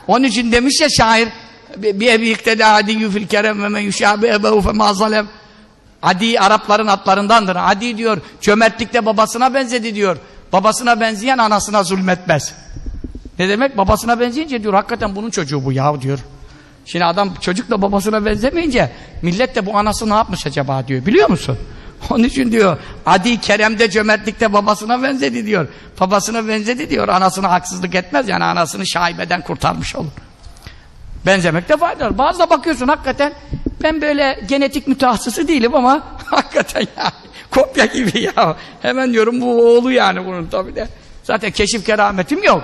Onun için demiş ya şair bir ebi ikteda adiyyü fil kerem ve men yuşâbe ebehu fe mazalem Adi Arapların atlarındandır. Adi diyor, cömertlikte babasına benzedi diyor. Babasına benzeyen anasına zulmetmez. Ne demek? Babasına benzeyince diyor, hakikaten bunun çocuğu bu ya diyor. Şimdi adam çocuk da babasına benzemeyince millet de bu anası ne yapmış acaba diyor. Biliyor musun? Onun için diyor Adi Kerem'de cömertlikte babasına benzedi diyor. Babasına benzedi diyor. Anasına haksızlık etmez yani anasını şaibeden kurtarmış olur. Benzemekte fayda var. Bazı da bakıyorsun hakikaten ben böyle genetik mütehassısı değilim ama hakikaten ya kopya gibi ya. Hemen diyorum bu oğlu yani bunun tabi de. Zaten keşif kerametim yok.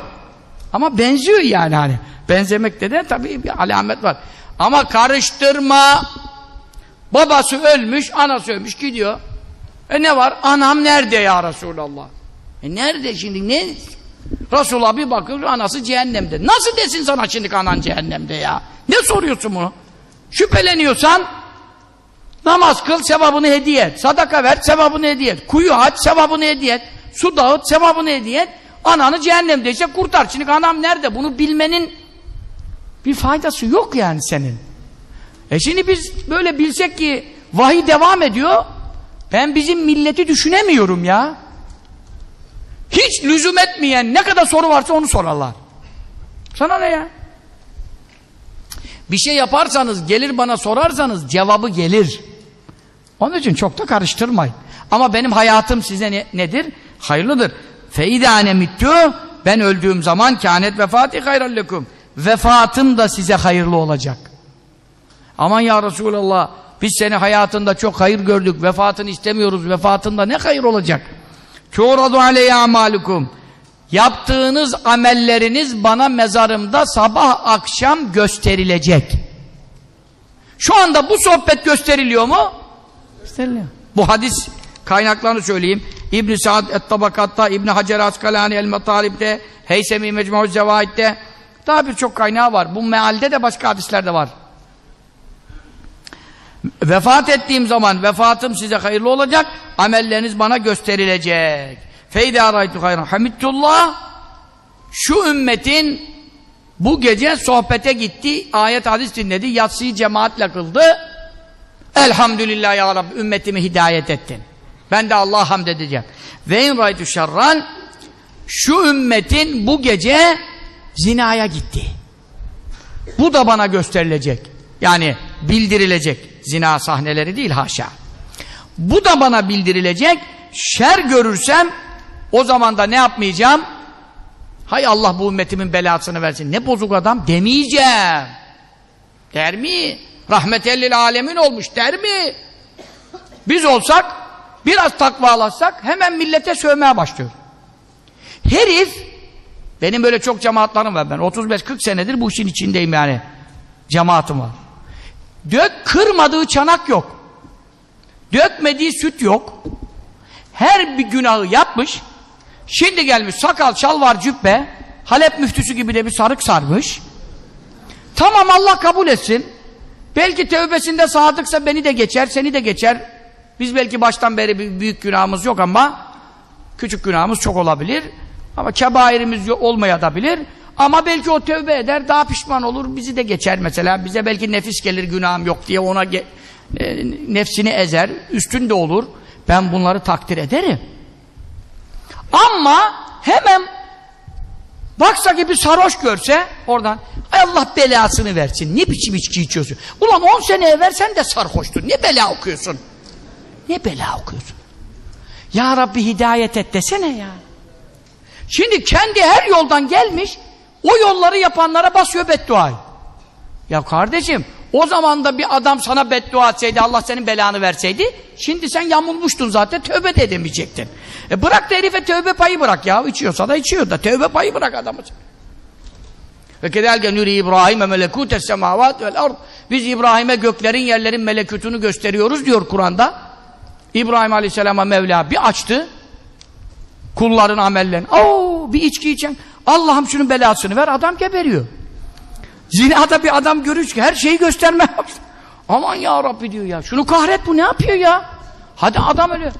Ama benziyor yani hani. Benzemekte de tabii bir alamet var. Ama karıştırma. Babası ölmüş, anası ölmüş gidiyor. E ne var? Anam nerede ya Resulallah? E nerede şimdi? Ne? Resulullah bir bakıyor anası cehennemde. Nasıl desin sana şimdi anan cehennemde ya? Ne soruyorsun bunu? Şüpheleniyorsan namaz kıl sevabını hediye et. Sadaka ver sevabını hediye et. Kuyu aç sevabını hediye et. Su dağıt sevabını hediye et. Ananı cehennemdeyse kurtar. Şimdi anam nerede? Bunu bilmenin bir faydası yok yani senin. E şimdi biz böyle bilsek ki vahiy devam ediyor. Ben bizim milleti düşünemiyorum ya. Hiç lüzum etmeyen ne kadar soru varsa onu sorarlar. Sana ne ya? Bir şey yaparsanız, gelir bana sorarsanız cevabı gelir. Onun için çok da karıştırmayın. Ama benim hayatım size ne, nedir? Hayırlıdır. Feidâne mittû ben öldüğüm zaman kânet vefâti hayrallekum. Vefatım da size hayırlı olacak. Aman ya Resulallah biz seni hayatında çok hayır gördük. Vefatını istemiyoruz. Vefatında ne hayır olacak? Tuğradu aleyye amalukum. Yaptığınız amelleriniz bana mezarımda sabah akşam gösterilecek. Şu anda bu sohbet gösteriliyor mu? Gösteriliyor. Bu hadis kaynaklarını söyleyeyim. İbn Saad et-Tabakat'ta, İbn Hacer Askalani el-Matalib'de, Heysemi Mecmu'u Zevaid'de daha birçok kaynağı var. Bu mealde de başka hadisler de var. Vefat ettiğim zaman vefatım size hayırlı olacak. Amelleriniz bana gösterilecek. Feyde araytu hayran. Hamidullah şu ümmetin bu gece sohbete gitti, ayet hadis dinledi, yatsıyı cemaatle kıldı. Elhamdülillah ya Rabbi ümmetimi hidayet ettin. Ben de Allah'a hamd edeceğim. Ve in raytu şerran şu ümmetin bu gece zinaya gitti. Bu da bana gösterilecek. Yani bildirilecek. Zina sahneleri değil haşa. Bu da bana bildirilecek. Şer görürsem o zaman da ne yapmayacağım? Hay Allah bu ümmetimin belasını versin. Ne bozuk adam demeyeceğim. Der mi? Rahmetellil alemin olmuş der mi? Biz olsak biraz takvalaşsak hemen millete sövmeye başlıyor. Herif benim böyle çok cemaatlarım var ben 35-40 senedir bu işin içindeyim yani. Cemaatim var. Dök kırmadığı çanak yok. Dökmediği süt yok. Her bir günahı yapmış. Şimdi gelmiş sakal, şalvar, cübbe. Halep müftüsü gibi de bir sarık sarmış. Tamam Allah kabul etsin. Belki tövbesinde sadıksa beni de geçer, seni de geçer. Biz belki baştan beri bir büyük günahımız yok ama küçük günahımız çok olabilir. Ama kebairimiz yok, olmayabilir. Ama belki o tövbe eder, daha pişman olur, bizi de geçer mesela. Bize belki nefis gelir günahım yok diye ona e, nefsini ezer, üstün de olur. Ben bunları takdir ederim. Ama hemen baksa gibi sarhoş görse oradan Allah belasını versin. Ne biçim içki içiyorsun? Ulan 10 sene evvel sen de sarhoştun. Ne bela okuyorsun? Ne bela okuyorsun? Ya Rabbi hidayet et desene ya. Şimdi kendi her yoldan gelmiş o yolları yapanlara basıyor bedduayı. Ya kardeşim o zaman da bir adam sana beddua etseydi Allah senin belanı verseydi şimdi sen yamulmuştun zaten tövbe de edemeyecektin. E bırak da herife tövbe payı bırak ya içiyorsa da içiyor da tövbe payı bırak adamı. Ve kedelge nuri İbrahim'e melekûtes semâvât vel ard. Biz İbrahim'e göklerin yerlerin melekutunu gösteriyoruz diyor Kur'an'da. İbrahim Aleyhisselam'a Mevla bir açtı. Kulların amellerini. Oo bir içki içen. Allah'ım şunun belasını ver adam geberiyor. Zinada bir adam görüş ki her şeyi göstermeye Aman ya Rabbi diyor ya. Şunu kahret bu ne yapıyor ya? Hadi adam ölüyor.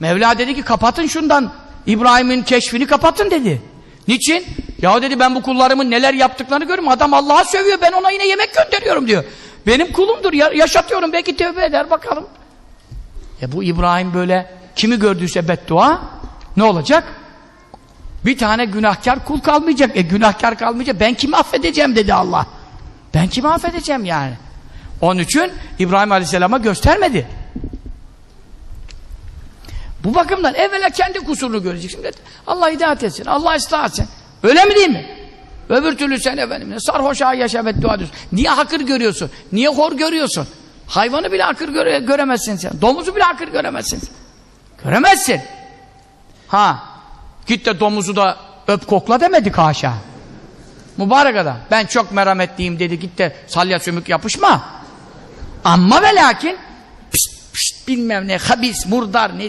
Mevla dedi ki kapatın şundan. İbrahim'in keşfini kapatın dedi. Niçin? Ya dedi ben bu kullarımın neler yaptıklarını görüyorum. Adam Allah'a sövüyor ben ona yine yemek gönderiyorum diyor. Benim kulumdur ya yaşatıyorum belki tövbe eder bakalım. E bu İbrahim böyle kimi gördüyse beddua ne olacak? Bir tane günahkar kul kalmayacak. E günahkar kalmayacak. Ben kimi affedeceğim dedi Allah. Ben kimi affedeceğim yani. Onun için İbrahim Aleyhisselam'a göstermedi. Bu bakımdan evvela kendi kusurunu görecek. Şimdi Allah hidayet etsin. Allah ıslah etsin. Öyle mi değil mi? Öbür türlü sen efendim sarhoşa yaşa beddua ediyorsun. Niye hakır görüyorsun? Niye hor görüyorsun? Hayvanı bile hakır göre göremezsin sen. Domuzu bile hakır göremezsin. Göremezsin. Ha Git de domuzu da öp kokla demedik haşa. Mübarek adam. Ben çok merhametliyim dedi. Git de salya sümük yapışma. Amma ve lakin pişt pişt bilmem ne habis, murdar ne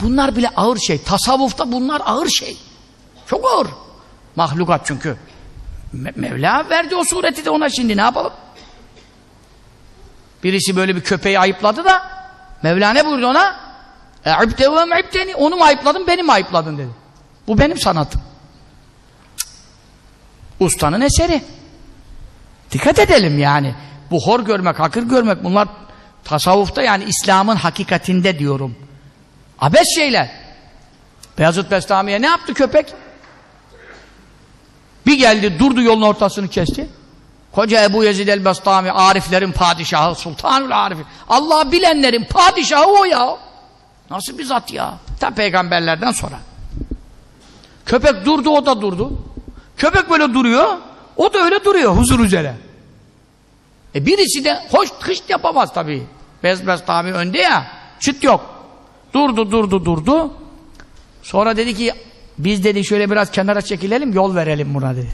bunlar bile ağır şey. Tasavvufta bunlar ağır şey. Çok ağır. Mahlukat çünkü. Me Mevla verdi o sureti de ona şimdi ne yapalım? Birisi böyle bir köpeği ayıpladı da Mevla ne buyurdu ona? Me'ibteni onu mu ayıpladın beni mi ayıpladın dedi. Bu benim sanatım. Ustanın eseri. Dikkat edelim yani. Bu hor görmek, hakır görmek bunlar tasavvufta yani İslam'ın hakikatinde diyorum. Abes şeyler. Beyazıt Bestami'ye ne yaptı köpek? Bir geldi durdu yolun ortasını kesti. Hoca Ebu Yezid el-Bastami, Ariflerin padişahı, Sultanül Arif. Allah bilenlerin padişahı o ya. Nasıl bir zat ya? Ta peygamberlerden sonra. Köpek durdu, o da durdu. Köpek böyle duruyor, o da öyle duruyor huzur üzere. E birisi de hoş hışt yapamaz tabii. Bez bez tabi önde ya, çıt yok. Durdu, durdu, durdu. Sonra dedi ki, biz dedi şöyle biraz kenara çekilelim, yol verelim buna dedi.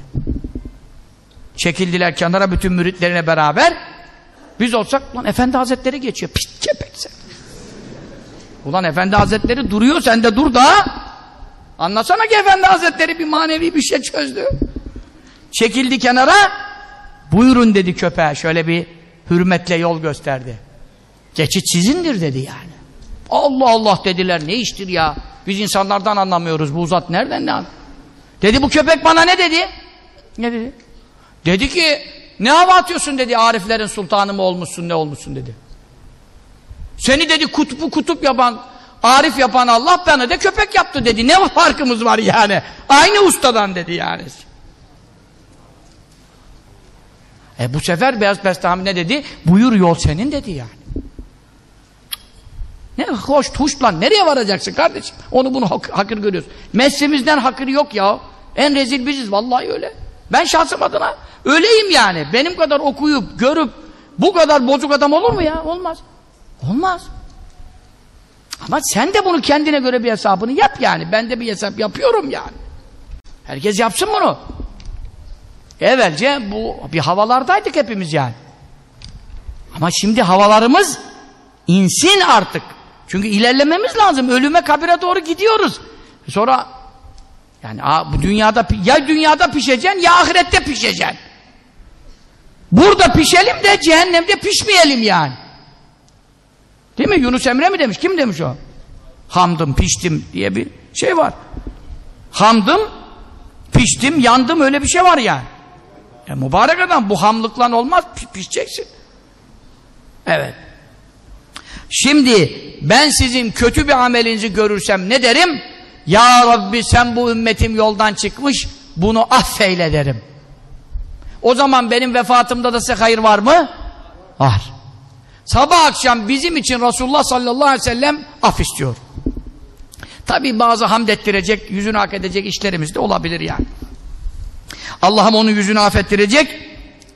Çekildiler kenara bütün müritlerine beraber. Biz olsak, lan Efendi Hazretleri geçiyor. Pişt köpek sen. Ulan Efendi Hazretleri duruyor, sen de dur da. Anlasana ki Efendi Hazretleri bir manevi bir şey çözdü. Çekildi kenara. Buyurun dedi köpeğe. Şöyle bir hürmetle yol gösterdi. Geçit sizindir dedi yani. Allah Allah dediler. Ne iştir ya? Biz insanlardan anlamıyoruz. Bu uzat nereden ne? Dedi bu köpek bana ne dedi? Ne dedi? Dedi ki ne hava atıyorsun dedi. Ariflerin sultanı mı olmuşsun ne olmuşsun dedi. Seni dedi kutupu kutup yapan Arif yapan Allah bana de köpek yaptı dedi. Ne farkımız var yani? Aynı ustadan dedi yani. E bu sefer Beyaz Bestami ne dedi? Buyur yol senin dedi yani. Ne hoş tuş lan nereye varacaksın kardeşim? Onu bunu hak, hakır görüyoruz. Meslemizden hakır yok ya. En rezil biziz vallahi öyle. Ben şahsım adına öyleyim yani. Benim kadar okuyup görüp bu kadar bozuk adam olur mu ya? Olmaz. Olmaz. Ama sen de bunu kendine göre bir hesabını yap yani. Ben de bir hesap yapıyorum yani. Herkes yapsın bunu. Evvelce bu bir havalardaydık hepimiz yani. Ama şimdi havalarımız insin artık. Çünkü ilerlememiz lazım. Ölüme kabire doğru gidiyoruz. Sonra yani bu dünyada ya dünyada pişeceksin ya ahirette pişeceksin. Burada pişelim de cehennemde pişmeyelim yani. Değil mi? Yunus Emre mi demiş? Kim demiş o? Hamdım, piştim diye bir şey var. Hamdım, piştim, yandım öyle bir şey var yani. Ya mübarek adam bu hamlıkla olmaz pişeceksin. Evet. Şimdi ben sizin kötü bir amelinizi görürsem ne derim? Ya Rabbi sen bu ümmetim yoldan çıkmış bunu affeyle derim. O zaman benim vefatımda da size hayır var mı? Var. Sabah akşam bizim için Resulullah sallallahu aleyhi ve sellem af istiyor. Tabi bazı hamd ettirecek, yüzünü hak edecek işlerimiz de olabilir yani. Allah'ım onun yüzünü affettirecek,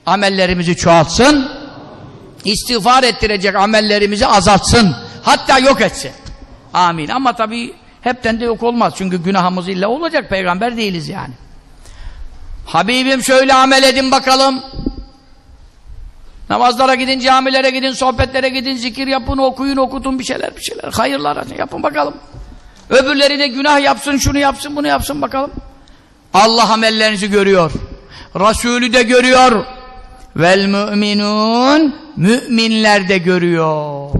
amellerimizi çoğaltsın, istiğfar ettirecek amellerimizi azaltsın, hatta yok etsin. Amin. Ama tabi hepten de yok olmaz. Çünkü günahımız illa olacak, peygamber değiliz yani. Habibim şöyle amel edin bakalım. Namazlara gidin, camilere gidin, sohbetlere gidin, zikir yapın, okuyun, okutun bir şeyler, bir şeyler. Hayırlar yapın bakalım. Öbürleri de günah yapsın, şunu yapsın, bunu yapsın bakalım. Allah amellerinizi görüyor. Resulü de görüyor. Vel müminun müminler de görüyor.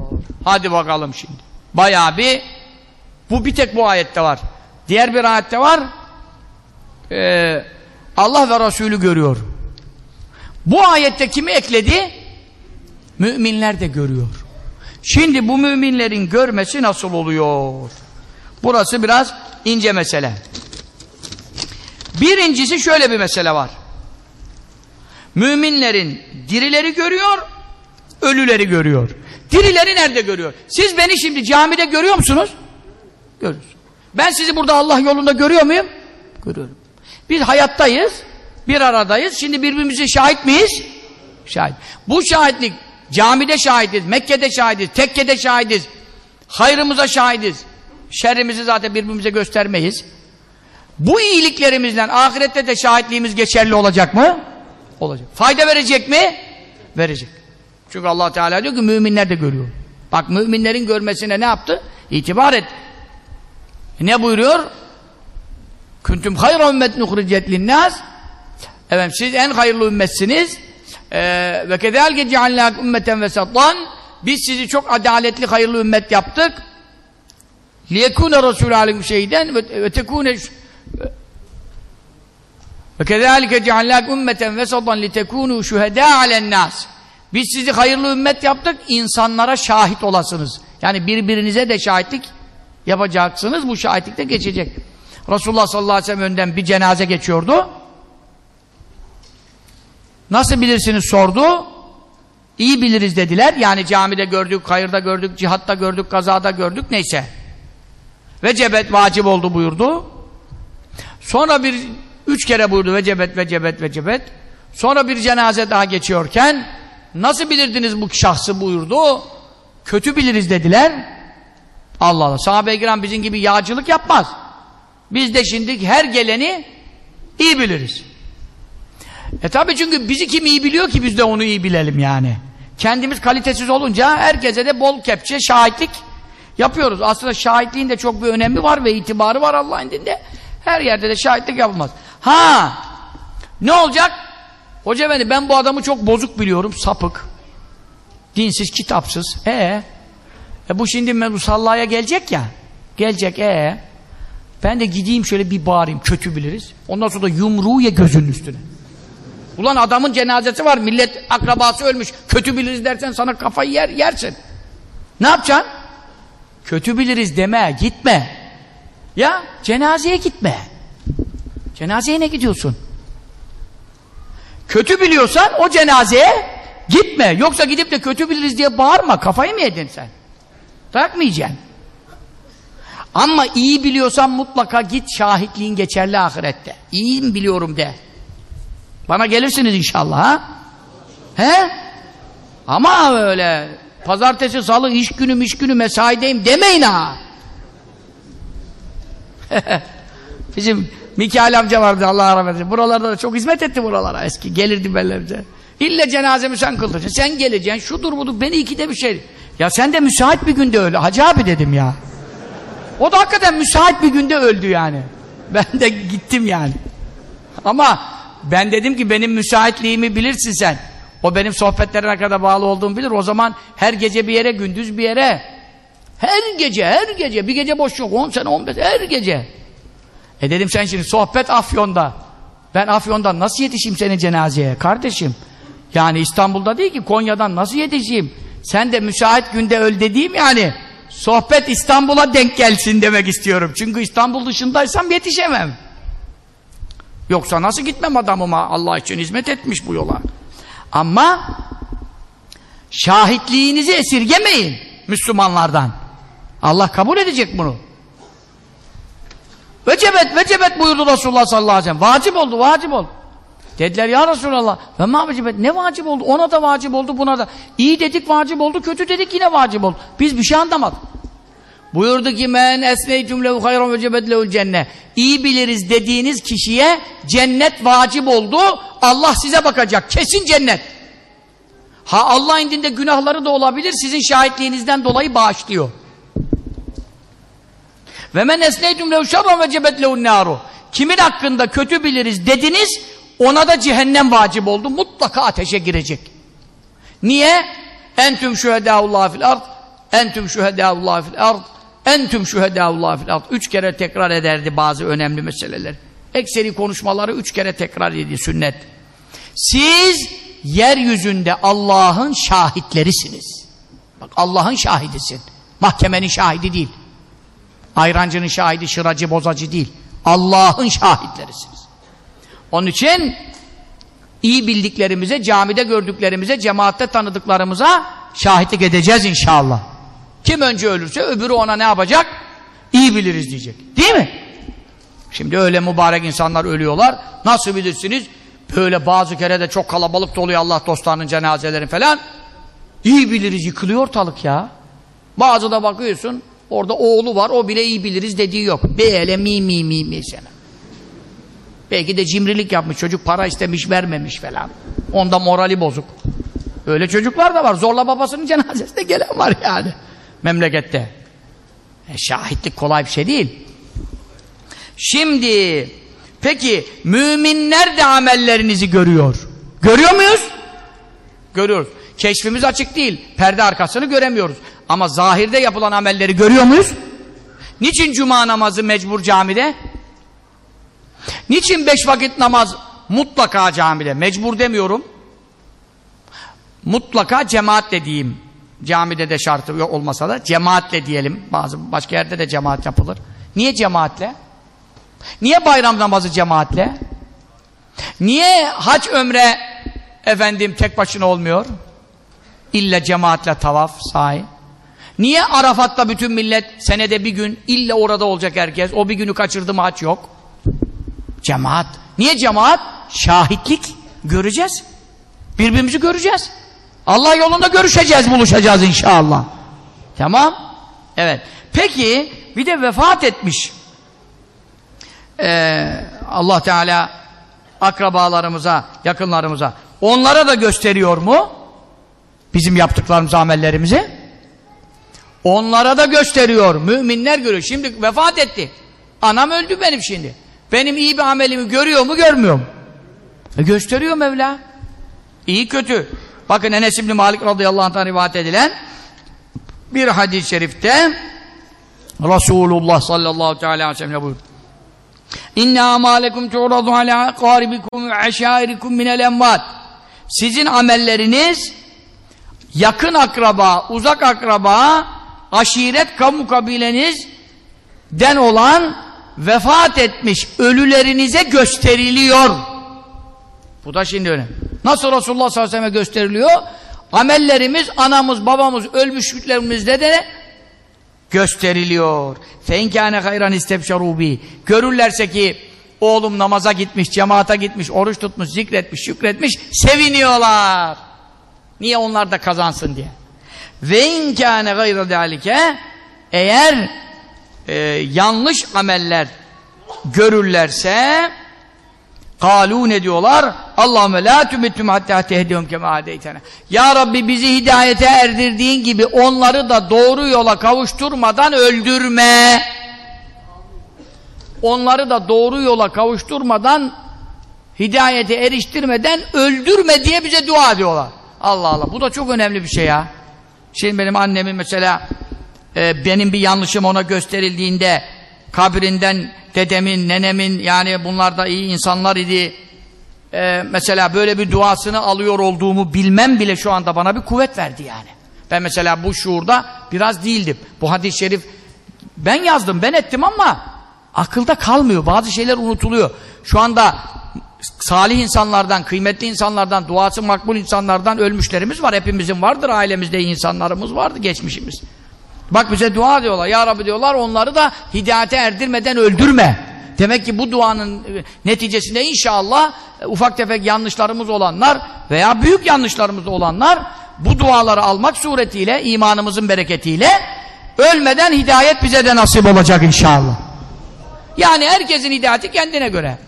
Hadi bakalım şimdi. Bayağı bir bu bir tek bu ayette var. Diğer bir ayette var. Ee, Allah ve Resulü görüyor. Bu ayette kimi ekledi? Müminler de görüyor. Şimdi bu müminlerin görmesi nasıl oluyor? Burası biraz ince mesele. Birincisi şöyle bir mesele var. Müminlerin dirileri görüyor, ölüleri görüyor. Dirileri nerede görüyor? Siz beni şimdi camide görüyor musunuz? Görüyorsunuz. Ben sizi burada Allah yolunda görüyor muyum? Görüyorum. Biz hayattayız, bir aradayız. Şimdi birbirimize şahit miyiz? Şahit. Bu şahitlik camide şahidiz, Mekke'de şahidiz, tekkede şahidiz, hayrımıza şahidiz. Şerrimizi zaten birbirimize göstermeyiz. Bu iyiliklerimizle ahirette de şahitliğimiz geçerli olacak mı? Olacak. Fayda verecek mi? Verecek. Çünkü allah Teala diyor ki müminler de görüyor. Bak müminlerin görmesine ne yaptı? İtibar et. Ne buyuruyor? Kuntum hayra ümmet nuhricet linnâs Efendim siz en hayırlı ümmetsiniz. Ee, ve kezalike ceallâk ümmeten vesattan biz sizi çok adaletli hayırlı ümmet yaptık. liyekûne rasûlü aleyhim şeyden ve tekûne ve kezalike ceallâk ümmeten vesattan litekûnû şühedâ alennâs biz sizi hayırlı ümmet yaptık insanlara şahit olasınız. Yani birbirinize de şahitlik yapacaksınız. Bu şahitlik de geçecek. Resulullah sallallahu aleyhi ve sellem önden bir cenaze geçiyordu. Nasıl bilirsiniz sordu. İyi biliriz dediler. Yani camide gördük, hayırda gördük, cihatta gördük, kazada gördük neyse. Vecebet vacip oldu buyurdu. Sonra bir üç kere buyurdu vecebet, vecebet, vecebet. Sonra bir cenaze daha geçiyorken nasıl bilirdiniz bu şahsı buyurdu. Kötü biliriz dediler. Allah Allah. Sahabe-i kiram bizim gibi yağcılık yapmaz. Biz de şimdi her geleni iyi biliriz. E tabi çünkü bizi kim iyi biliyor ki biz de onu iyi bilelim yani. Kendimiz kalitesiz olunca herkese de bol kepçe şahitlik yapıyoruz. Aslında şahitliğin de çok bir önemi var ve itibarı var Allah'ın dinde. Her yerde de şahitlik yapılmaz. Ha! Ne olacak? Hoca efendi ben bu adamı çok bozuk biliyorum. Sapık. Dinsiz, kitapsız. E, e bu şimdi musallaya gelecek ya. Gelecek e. Ben de gideyim şöyle bir bağırayım. Kötü biliriz. Ondan sonra da yumruğu ye gözünün üstüne. Ulan adamın cenazesi var. Millet akrabası ölmüş. Kötü biliriz dersen sana kafayı yer, yersin. Ne yapacaksın? Kötü biliriz deme. Gitme. Ya cenazeye gitme. Cenazeye ne gidiyorsun? Kötü biliyorsan o cenazeye gitme. Yoksa gidip de kötü biliriz diye bağırma. Kafayı mı yedin sen? Yiyeceksin? Ama iyi biliyorsan mutlaka git şahitliğin geçerli ahirette. İyiyim biliyorum de. Bana gelirsiniz inşallah ha? He? Ama öyle pazartesi, salı, iş günü, iş günü mesaideyim demeyin ha. Bizim Mikail amca vardı Allah rahmet eylesin. Buralarda da çok hizmet etti buralara eski. Gelirdi bellerce. İlle cenazemi sen kıldıracaksın. Sen geleceksin. Şudur budur. Beni ikide bir şey. Ya sen de müsait bir günde öyle. Hacı abi dedim ya. O da hakikaten müsait bir günde öldü yani. Ben de gittim yani. Ama ben dedim ki benim müsaitliğimi bilirsin sen. O benim sohbetlerine kadar bağlı olduğumu bilir. O zaman her gece bir yere, gündüz bir yere. Her gece, her gece. Bir gece boş yok. 10 sene, 15 her gece. E dedim sen şimdi sohbet Afyon'da. Ben Afyon'dan nasıl yetişeyim senin cenazeye kardeşim? Yani İstanbul'da değil ki Konya'dan nasıl yetişeyim? Sen de müsait günde öl dediğim yani. Sohbet İstanbul'a denk gelsin demek istiyorum. Çünkü İstanbul dışındaysam yetişemem. Yoksa nasıl gitmem adamıma Allah için hizmet etmiş bu yola. Ama şahitliğinizi esirgemeyin Müslümanlardan. Allah kabul edecek bunu. Vecebet, vecebet buyurdu Resulullah sallallahu aleyhi ve sellem. Vacip oldu, vacip oldu. Dediler ya Resulallah. Ve ma vecebet, ne vacip oldu? Ona da vacip oldu, buna da. İyi dedik vacip oldu, kötü dedik yine vacip oldu. Biz bir şey anlamadık. Buyurdu ki men esneytüm lehu hayran vecebet lehul cennet. İyi biliriz dediğiniz kişiye cennet vacip oldu. Allah size bakacak. Kesin cennet. Ha Allah indinde günahları da olabilir. Sizin şahitliğinizden dolayı bağışlıyor. Ve men esneytüm lehu şerran vecebet lehun naru. Kimin hakkında kötü biliriz dediniz, ona da cehennem vacip oldu. Mutlaka ateşe girecek. Niye? Entüm şühedâullâh fil ard. Entüm şühedâullâh fil ard. Entüm şühedâullâh fil ard. Üç kere tekrar ederdi bazı önemli meseleler. Ekseri konuşmaları üç kere tekrar ediyor sünnet. Siz yeryüzünde Allah'ın şahitlerisiniz. Bak Allah'ın şahidisin. Mahkemenin şahidi değil. Ayrancının şahidi, şıracı, bozacı değil. Allah'ın şahitlerisiniz. Onun için iyi bildiklerimize, camide gördüklerimize, cemaatte tanıdıklarımıza şahitlik edeceğiz inşallah. Kim önce ölürse öbürü ona ne yapacak? İyi biliriz diyecek. Değil mi? Şimdi öyle mübarek insanlar ölüyorlar. Nasıl bilirsiniz? Böyle bazı kere de çok kalabalık doluyor Allah dostlarının cenazeleri falan. İyi biliriz yıkılıyor ortalık ya. Bazı da bakıyorsun orada oğlu var o bile iyi biliriz dediği yok. Böyle mi mi mi mi sana. Belki de cimrilik yapmış çocuk para istemiş vermemiş falan. Onda morali bozuk. Öyle çocuklar da var. Zorla babasının cenazesine gelen var yani. Memlekette. E, şahitlik kolay bir şey değil. Şimdi peki müminler de amellerinizi görüyor. Görüyor muyuz? Görüyoruz. Keşfimiz açık değil. Perde arkasını göremiyoruz. Ama zahirde yapılan amelleri görüyor muyuz? Niçin cuma namazı mecbur camide? Niçin beş vakit namaz mutlaka camide? Mecbur demiyorum. Mutlaka cemaatle diyeyim. Camide de şartı olmasa da cemaatle diyelim. Bazı başka yerde de cemaat yapılır. Niye cemaatle? Niye bayram namazı cemaatle? Niye hac ömre efendim tek başına olmuyor? İlla cemaatle tavaf sahi. Niye Arafat'ta bütün millet senede bir gün illa orada olacak herkes? O bir günü kaçırdı mı haç yok. Cemaat. Niye cemaat? Şahitlik. Göreceğiz. Birbirimizi göreceğiz. Allah yolunda görüşeceğiz, buluşacağız inşallah. Tamam? Evet. Peki bir de vefat etmiş. Ee, Allah Teala akrabalarımıza, yakınlarımıza onlara da gösteriyor mu? Bizim yaptıklarımız, amellerimizi. Onlara da gösteriyor. Müminler görüyor. Şimdi vefat etti. Anam öldü benim şimdi. Benim iyi bir amelimi görüyor mu, görmüyor mu? E gösteriyor Mevla. İyi kötü. Bakın Enes İbni Malik radıyallahu anh'tan rivayet edilen bir hadis-i şerifte Resulullah sallallahu aleyhi ve sellem buyurdu. İnne amalekum tu'radu ala qaribikum ve aşairikum minel emvat. Sizin amelleriniz yakın akraba, uzak akraba, aşiret, kamu kabileniz den olan vefat etmiş ölülerinize gösteriliyor. Bu da şimdi öyle. Nasıl Resulullah sallallahu aleyhi ve sellem gösteriliyor? Amellerimiz, anamız, babamız, ölmüşlüklerimizde de gösteriliyor. Fenkâne hayran istebşarû Görürlerse ki oğlum namaza gitmiş, cemaata gitmiş, oruç tutmuş, zikretmiş, şükretmiş, seviniyorlar. Niye onlar da kazansın diye. Ve inkâne gayra dâlike eğer e, yanlış ameller görürlerse Kalu ne diyorlar? Allahümme la tümittum hatta tehdihum kema hadeytene. Ya Rabbi bizi hidayete erdirdiğin gibi onları da doğru yola kavuşturmadan öldürme. Onları da doğru yola kavuşturmadan hidayete eriştirmeden öldürme diye bize dua ediyorlar. Allah Allah. Bu da çok önemli bir şey ya. Şimdi benim annemin mesela e, benim bir yanlışım ona gösterildiğinde kabrinden dedemin, nenemin yani bunlar da iyi insanlar idi. Ee, mesela böyle bir duasını alıyor olduğumu bilmem bile şu anda bana bir kuvvet verdi yani. Ben mesela bu şuurda biraz değildim. Bu hadis-i şerif ben yazdım, ben ettim ama akılda kalmıyor. Bazı şeyler unutuluyor. Şu anda salih insanlardan, kıymetli insanlardan, duası makbul insanlardan ölmüşlerimiz var. Hepimizin vardır, ailemizde insanlarımız vardı, geçmişimiz. Bak bize dua diyorlar. Ya Rabbi diyorlar onları da hidayete erdirmeden öldürme. Demek ki bu duanın e, neticesinde inşallah e, ufak tefek yanlışlarımız olanlar veya büyük yanlışlarımız olanlar bu duaları almak suretiyle imanımızın bereketiyle ölmeden hidayet bize de nasip olacak inşallah. Yani herkesin hidayeti kendine göre.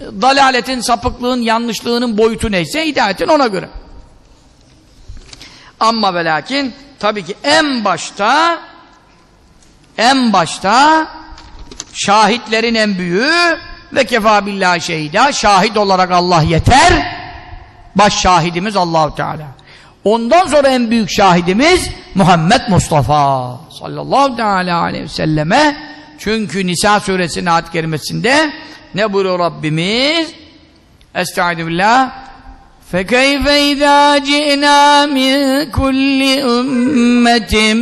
Dalaletin, sapıklığın, yanlışlığının boyutu neyse hidayetin ona göre. Ama ve lakin tabii ki en başta en başta şahitlerin en büyüğü ve kefa billahi şehida şahit olarak Allah yeter. Baş şahidimiz Allahu Teala. Ondan sonra en büyük şahidimiz Muhammed Mustafa sallallahu teala aleyhi ve selleme. Çünkü Nisa suresinin ayet kerimesinde ne buyuruyor Rabbimiz? Estaizu billah فكيف إذا جئنا من كل أمة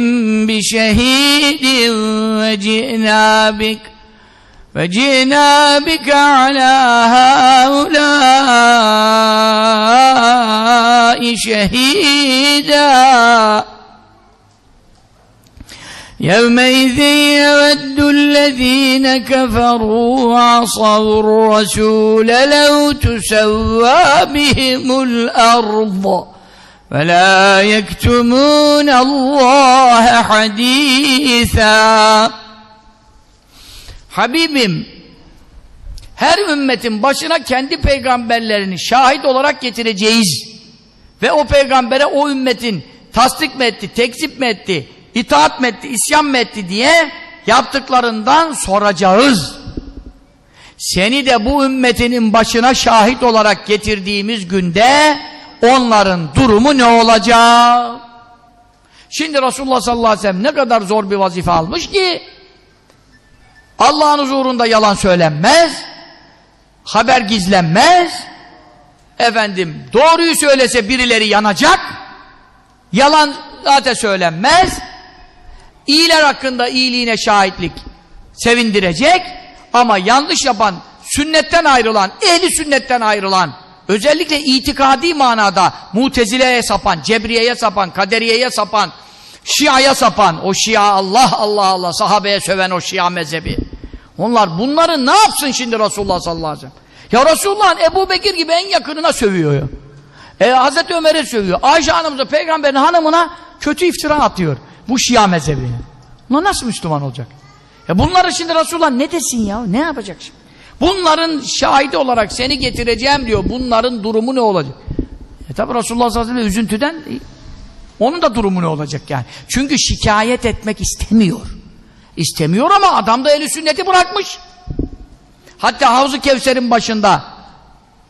بشهيد وجئنا بك وجئنا بك على هؤلاء شهيدا يومئذ يود الذين كفروا وعصوا الرسول لو تسوى بهم الأرض فلا يكتمون الله حديثا Habibim her ümmetin başına kendi peygamberlerini şahit olarak getireceğiz. Ve o peygambere o ümmetin tasdik mi etti, tekzip mi etti, itaat mı etti, isyan mı etti diye yaptıklarından soracağız. Seni de bu ümmetinin başına şahit olarak getirdiğimiz günde onların durumu ne olacak? Şimdi Resulullah sallallahu aleyhi ve sellem ne kadar zor bir vazife almış ki Allah'ın huzurunda yalan söylenmez, haber gizlenmez, efendim doğruyu söylese birileri yanacak, yalan zaten söylenmez, iyiler hakkında iyiliğine şahitlik sevindirecek ama yanlış yapan, sünnetten ayrılan, ehli sünnetten ayrılan özellikle itikadi manada Mutezile'ye sapan, Cebriye'ye sapan, Kaderiye'ye sapan, Şia'ya sapan, o Şia Allah Allah Allah sahabeye söven o Şia mezhebi. Onlar bunları ne yapsın şimdi Resulullah sallallahu aleyhi ve sellem? Ya Resulullah'ın Ebu Bekir gibi en yakınına sövüyor ya. E, Hazreti Ömer'e sövüyor. Ayşe hanımıza, peygamberin hanımına kötü iftira atıyor. Bu Şia mezhebine. Bunlar nasıl Müslüman olacak? E bunları şimdi Resulullah ne desin ya? Ne yapacak şimdi? Bunların şahidi olarak seni getireceğim diyor. Bunların durumu ne olacak? E tabi Resulullah sallallahu üzüntüden onun da durumu ne olacak yani? Çünkü şikayet etmek istemiyor. İstemiyor ama adam da eli sünneti bırakmış. Hatta Havzu Kevser'in başında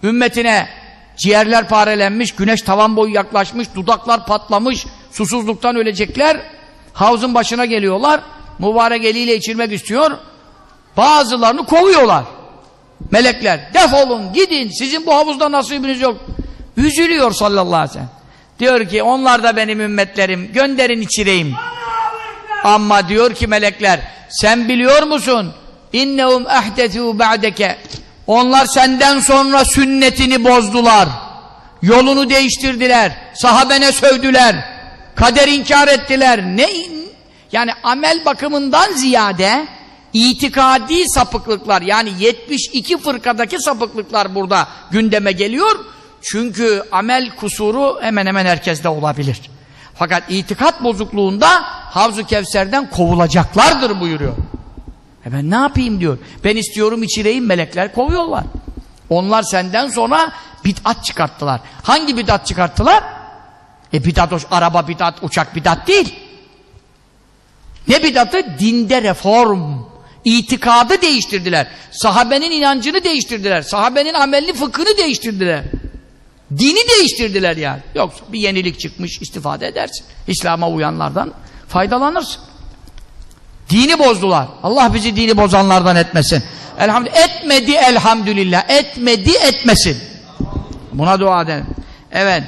ümmetine ciğerler parelenmiş, güneş tavan boyu yaklaşmış, dudaklar patlamış, susuzluktan ölecekler. Havzun başına geliyorlar. Mübarek eliyle içirmek istiyor. Bazılarını kovuyorlar. Melekler defolun gidin sizin bu havuzda nasibiniz yok. Üzülüyor sallallahu aleyhi ve sellem. Diyor ki onlar da benim ümmetlerim gönderin içireyim. Ama diyor ki melekler sen biliyor musun? İnnehum ehdetu ba'deke. Onlar senden sonra sünnetini bozdular. Yolunu değiştirdiler. Sahabene sövdüler. Kader inkar ettiler. Ne yani amel bakımından ziyade itikadi sapıklıklar yani 72 fırkadaki sapıklıklar burada gündeme geliyor. Çünkü amel kusuru hemen hemen herkeste olabilir. Fakat itikat bozukluğunda Havzu Kevser'den kovulacaklardır buyuruyor. E ben ne yapayım diyor. Ben istiyorum içireyim melekler kovuyorlar. Onlar senden sonra bid'at çıkarttılar. Hangi bid'at çıkarttılar? E bid'at, araba bid'at, uçak bid'at değil. Ne bid'atı? Dinde reform. İtikadı değiştirdiler. Sahabenin inancını değiştirdiler. Sahabenin amelli fıkhını değiştirdiler. Dini değiştirdiler yani. Yoksa bir yenilik çıkmış istifade edersin. İslam'a uyanlardan faydalanırsın. Dini bozdular. Allah bizi dini bozanlardan etmesin. Elhamdülillah. Etmedi elhamdülillah. Etmedi etmesin. Buna dua edelim. Evet.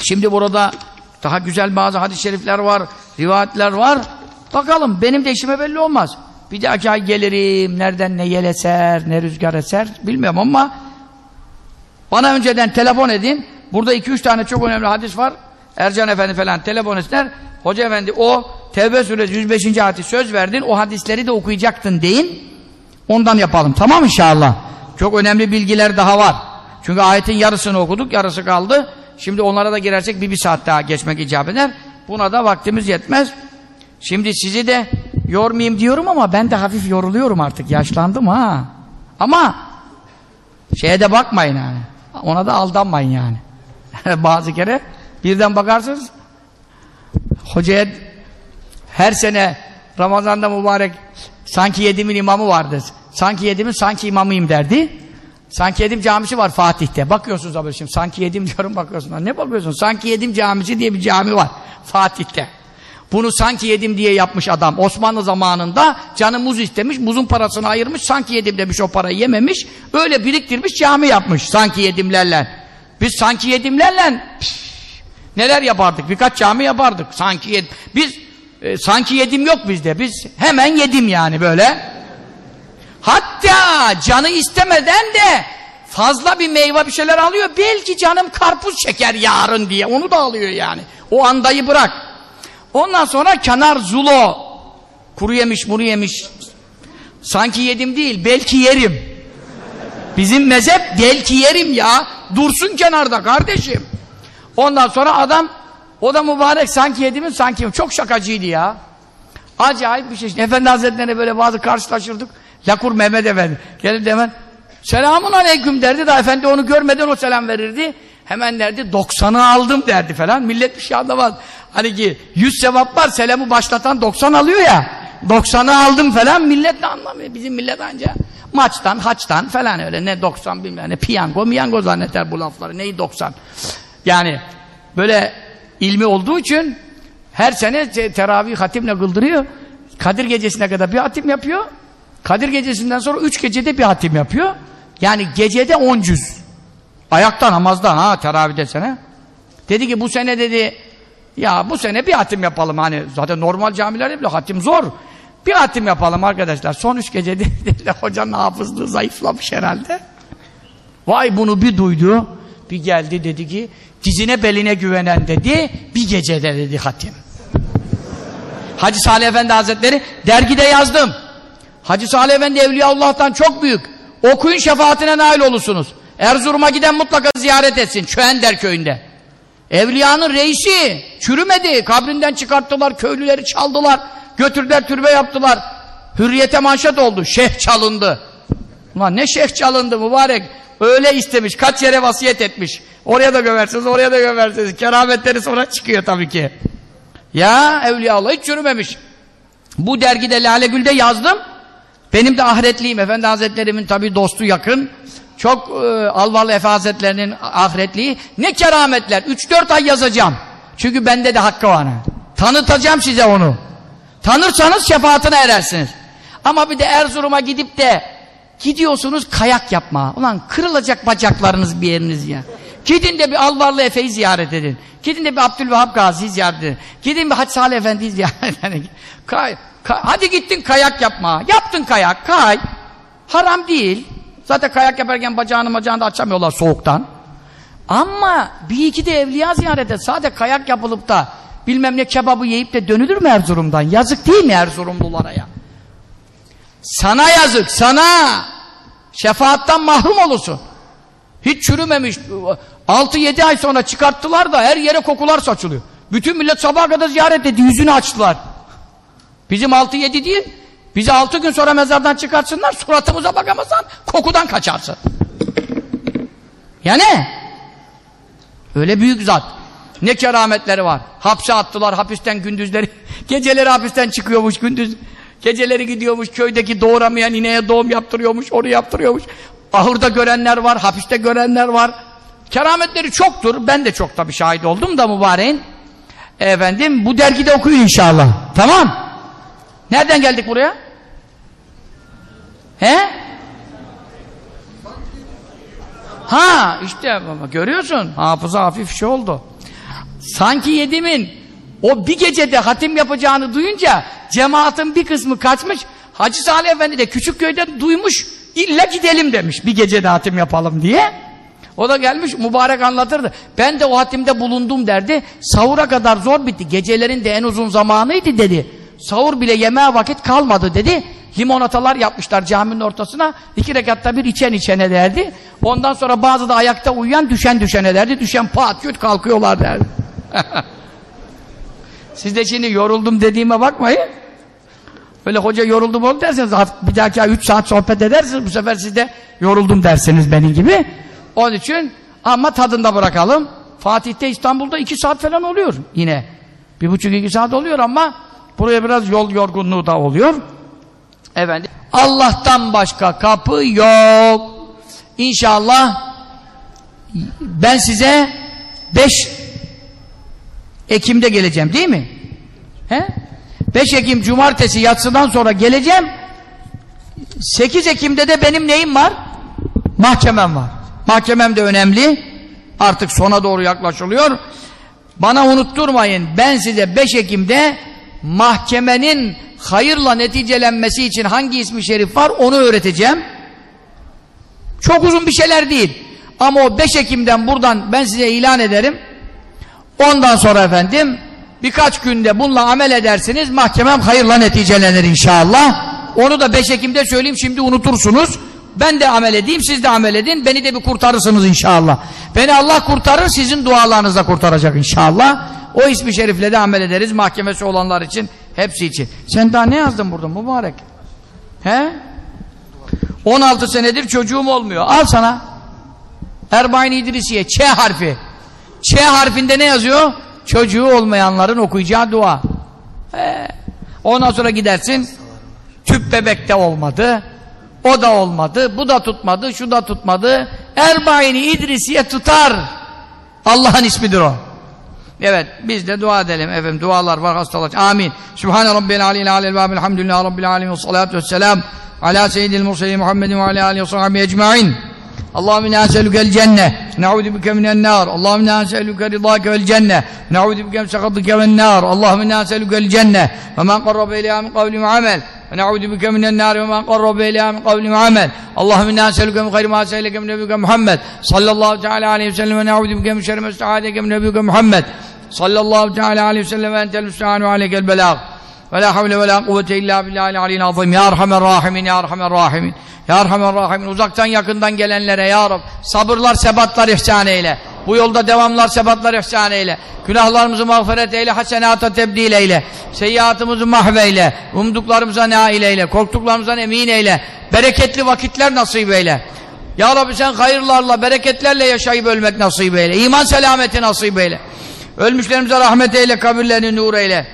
Şimdi burada daha güzel bazı hadis-i şerifler var, rivayetler var. Bakalım benim de işime belli olmaz. Bir dahaki ay gelirim, nereden ne yel eser, ne rüzgar eser bilmiyorum ama bana önceden telefon edin. Burada iki üç tane çok önemli hadis var. Ercan Efendi falan telefon etsinler. Hoca Efendi o Tevbe suresi 105. hadis söz verdin. O hadisleri de okuyacaktın deyin. Ondan yapalım. Tamam inşallah. Çok önemli bilgiler daha var. Çünkü ayetin yarısını okuduk. Yarısı kaldı. Şimdi onlara da girersek bir, bir saat daha geçmek icap eder. Buna da vaktimiz yetmez. Şimdi sizi de yormayayım diyorum ama ben de hafif yoruluyorum artık. Yaşlandım ha. Ama şeye de bakmayın yani. Ona da aldanmayın yani. Bazı kere birden bakarsınız hocaya her sene Ramazan'da mübarek sanki yedimin imamı vardır. Sanki yedimin sanki imamıyım derdi. Sanki yedim camisi var Fatih'te. Bakıyorsunuz abi şimdi sanki yedim diyorum bakıyorsunuz. Ne bakıyorsun? Sanki yedim camisi diye bir cami var Fatih'te. Bunu sanki yedim diye yapmış adam. Osmanlı zamanında canı muz istemiş, muzun parasını ayırmış, sanki yedim demiş o parayı yememiş. Öyle biriktirmiş cami yapmış sanki yedimlerle. Biz sanki yedimlerle neler yapardık? Birkaç cami yapardık. Sanki yedim. Biz e, sanki yedim yok bizde. Biz hemen yedim yani böyle. Hatta canı istemeden de fazla bir meyve bir şeyler alıyor. Belki canım karpuz çeker yarın diye. Onu da alıyor yani. O andayı bırak. Ondan sonra kenar zulo. Kuru yemiş, muru yemiş. Sanki yedim değil, belki yerim. Bizim mezhep belki yerim ya. Dursun kenarda kardeşim. Ondan sonra adam o da mübarek sanki yedimin sanki. Çok şakacıydı ya. Acayip bir şey. Efendi Hazretleri'ne böyle bazı karşılaşırdık. Yakur Mehmet Efendi. Gelip hemen selamun aleyküm derdi da efendi onu görmeden o selam verirdi. Hemen derdi 90'ı aldım derdi falan. Millet bir şey anlamaz. Hani ki 100 sevap var selamı başlatan 90 alıyor ya. 90'ı aldım falan millet de anlamıyor. Bizim millet anca maçtan, haçtan falan öyle ne 90 bilmem ne piyango miyango zanneder bu lafları. Neyi 90? Yani böyle ilmi olduğu için her sene teravih hatimle kıldırıyor. Kadir gecesine kadar bir hatim yapıyor. Kadir gecesinden sonra üç gecede bir hatim yapıyor. Yani gecede on cüz. Ayakta namazda ha teravih desene. Dedi ki bu sene dedi ya bu sene bir hatim yapalım hani zaten normal camilerde bile hatim zor. Bir hatim yapalım arkadaşlar. Son üç gecede dediler hocanın hafızlığı zayıflamış herhalde. Vay bunu bir duydu. Bir geldi dedi ki dizine beline güvenen dedi. Bir gecede dedi hatim. Hacı Salih Efendi Hazretleri dergide yazdım. Hacı Salih Efendi Evliyaullah'tan çok büyük. Okuyun şefaatine nail olursunuz. Erzurum'a giden mutlaka ziyaret etsin. Çöender köyünde. Evliyanın reisi çürümedi. Kabrinden çıkarttılar, köylüleri çaldılar. Götürdüler türbe yaptılar. Hürriyete manşet oldu. Şeyh çalındı. Ulan ne şeyh çalındı mübarek. Öyle istemiş. Kaç yere vasiyet etmiş. Oraya da gömersiniz, oraya da gömersiniz. Kerametleri sonra çıkıyor tabii ki. Ya Evliyaullah hiç çürümemiş. Bu dergide Lale Gül'de yazdım. Benim de ahiretliyim. Efendi Hazretlerimin tabii dostu yakın. Çok e, Alvarlı Efe Hazretlerinin ahiretliği. Ne kerametler. 3-4 ay yazacağım. Çünkü bende de hakkı var. Tanıtacağım size onu. Tanırsanız şefaatine erersiniz. Ama bir de Erzurum'a gidip de gidiyorsunuz kayak yapma. Ulan kırılacak bacaklarınız bir yeriniz ya. Gidin de bir Alvarlı Efe'yi ziyaret edin. Gidin de bir Abdülvahap Gazi'yi ziyaret edin. Gidin bir Hacı Salih Efendi'yi ziyaret edin. Hadi gittin kayak yapma. Yaptın kayak, kay. Haram değil. Zaten kayak yaparken bacağını da açamıyorlar soğuktan. Ama bir iki de evliya ziyaret et. Sadece kayak yapılıp da bilmem ne kebabı yiyip de dönülür mü Erzurum'dan? Yazık değil mi Erzurumlulara ya? Sana yazık, sana! Şefaattan mahrum olursun. Hiç çürümemiş. 6-7 ay sonra çıkarttılar da her yere kokular saçılıyor. Bütün millet sabaha kadar ziyaret etti, yüzünü açtılar. Bizim 6-7 değil, bizi 6 gün sonra mezardan çıkartsınlar, suratımıza bakamazsan kokudan kaçarsın. Ya ne? Öyle büyük zat. Ne kerametleri var. Hapse attılar, hapisten gündüzleri, geceleri hapisten çıkıyormuş, gündüz geceleri gidiyormuş, köydeki doğuramayan ineğe doğum yaptırıyormuş, onu yaptırıyormuş. Ahırda görenler var, hapiste görenler var. Kerametleri çoktur. Ben de çok tabii şahit oldum da mübareğin. Efendim bu dergide okuyun inşallah. Tamam. Nereden geldik buraya? He? Ha işte görüyorsun hafıza hafif şey oldu. Sanki yedimin o bir gecede hatim yapacağını duyunca cemaatin bir kısmı kaçmış. Hacı Salih Efendi de küçük köyde duymuş illa gidelim demiş bir gecede hatim yapalım diye. O da gelmiş mübarek anlatırdı. Ben de o hatimde bulundum derdi. Sahura kadar zor bitti. Gecelerin de en uzun zamanıydı dedi. Sahur bile yemeğe vakit kalmadı dedi. Limonatalar yapmışlar caminin ortasına. iki rekatta bir içen içene derdi. Ondan sonra bazı da ayakta uyuyan düşen düşene derdi. Düşen pat küt kalkıyorlar derdi. Siz de şimdi yoruldum dediğime bakmayın. Öyle hoca yoruldum oldu derseniz bir dahaki ay 3 saat sohbet edersiniz. Bu sefer siz de yoruldum dersiniz benim gibi. Onun için ama tadında bırakalım. Fatih'te İstanbul'da 2 saat falan oluyor yine. Bir buçuk iki saat oluyor ama buraya biraz yol yorgunluğu da oluyor. Efendim Allah'tan başka kapı yok. İnşallah ben size 5 Ekim'de geleceğim değil mi? He? 5 Ekim Cumartesi yatsıdan sonra geleceğim. 8 Ekim'de de benim neyim var? Mahkemem var. Mahkemem de önemli. Artık sona doğru yaklaşılıyor. Bana unutturmayın. Ben size 5 Ekim'de mahkemenin hayırla neticelenmesi için hangi ismi şerif var onu öğreteceğim. Çok uzun bir şeyler değil. Ama o 5 Ekim'den buradan ben size ilan ederim. Ondan sonra efendim birkaç günde bununla amel edersiniz mahkemem hayırla neticelenir inşallah. Onu da 5 Ekim'de söyleyeyim şimdi unutursunuz. Ben de amel edeyim siz de amel edin. Beni de bir kurtarırsınız inşallah. Beni Allah kurtarır sizin dualarınızla kurtaracak inşallah. O ismi şerifle de amel ederiz mahkemesi olanlar için hepsi için. Sen daha ne yazdın burada mübarek? He? 16 senedir çocuğum olmuyor. Al sana. Erbain İdrisiye Ç harfi. Ç harfinde ne yazıyor? Çocuğu olmayanların okuyacağı dua. Ee, ondan sonra gidersin. Tüp bebekte olmadı. O da olmadı. Bu da tutmadı. Şu da tutmadı. Erbaini İdrisiye tutar. Allah'ın ismidir o. Evet biz de dua edelim efendim. Dualar var hastalar. Amin. Sübhane Rabbil Aleyhi Aleyhi Elbâbi Elhamdülillah Rabbil Alemin ve salatu vesselam ala seyyidil murseli Muhammedin ve ala aleyhi ve sahibi ecmain. Allahümme inna eselükel cenne ne'udu bike minen nar Allahümme inna eselüke ridâke vel cenne ne'udu bike sekatike vel nar Allahümme inna eselükel cenne ve men qarrabe ileyha min kavlim amel ونعوذ بك من النار وما قرب إليها من قول وعمل اللهم إنا نسألك من خير ما سألك من نبيك محمد صلى الله تعالى عليه وسلم ونعوذ بك من شر ما استعاذك من نبيك محمد صلى الله تعالى عليه وسلم وأنت المستعان وعليك البلاغ ve la havle ve la kuvvete illa billahil aliyyil azim. Ya Erhamer Rahimin, Ya Erhamer Rahimin. Ya Erhamer Rahimin. Uzaktan yakından gelenlere Ya Rab. Sabırlar, sebatlar ihsan eyle. Bu yolda devamlar, sebatlar ihsan eyle. Günahlarımızı mağfiret eyle, hasenata tebdil eyle. Seyyiatımızı mahveyle. Umduklarımıza nail eyle. Korktuklarımızdan emin eyle. Bereketli vakitler nasip eyle. Ya Rabbi sen hayırlarla, bereketlerle yaşayıp ölmek nasip eyle. İman selameti nasip eyle. Ölmüşlerimize rahmet eyle, kabirlerini nur eyle.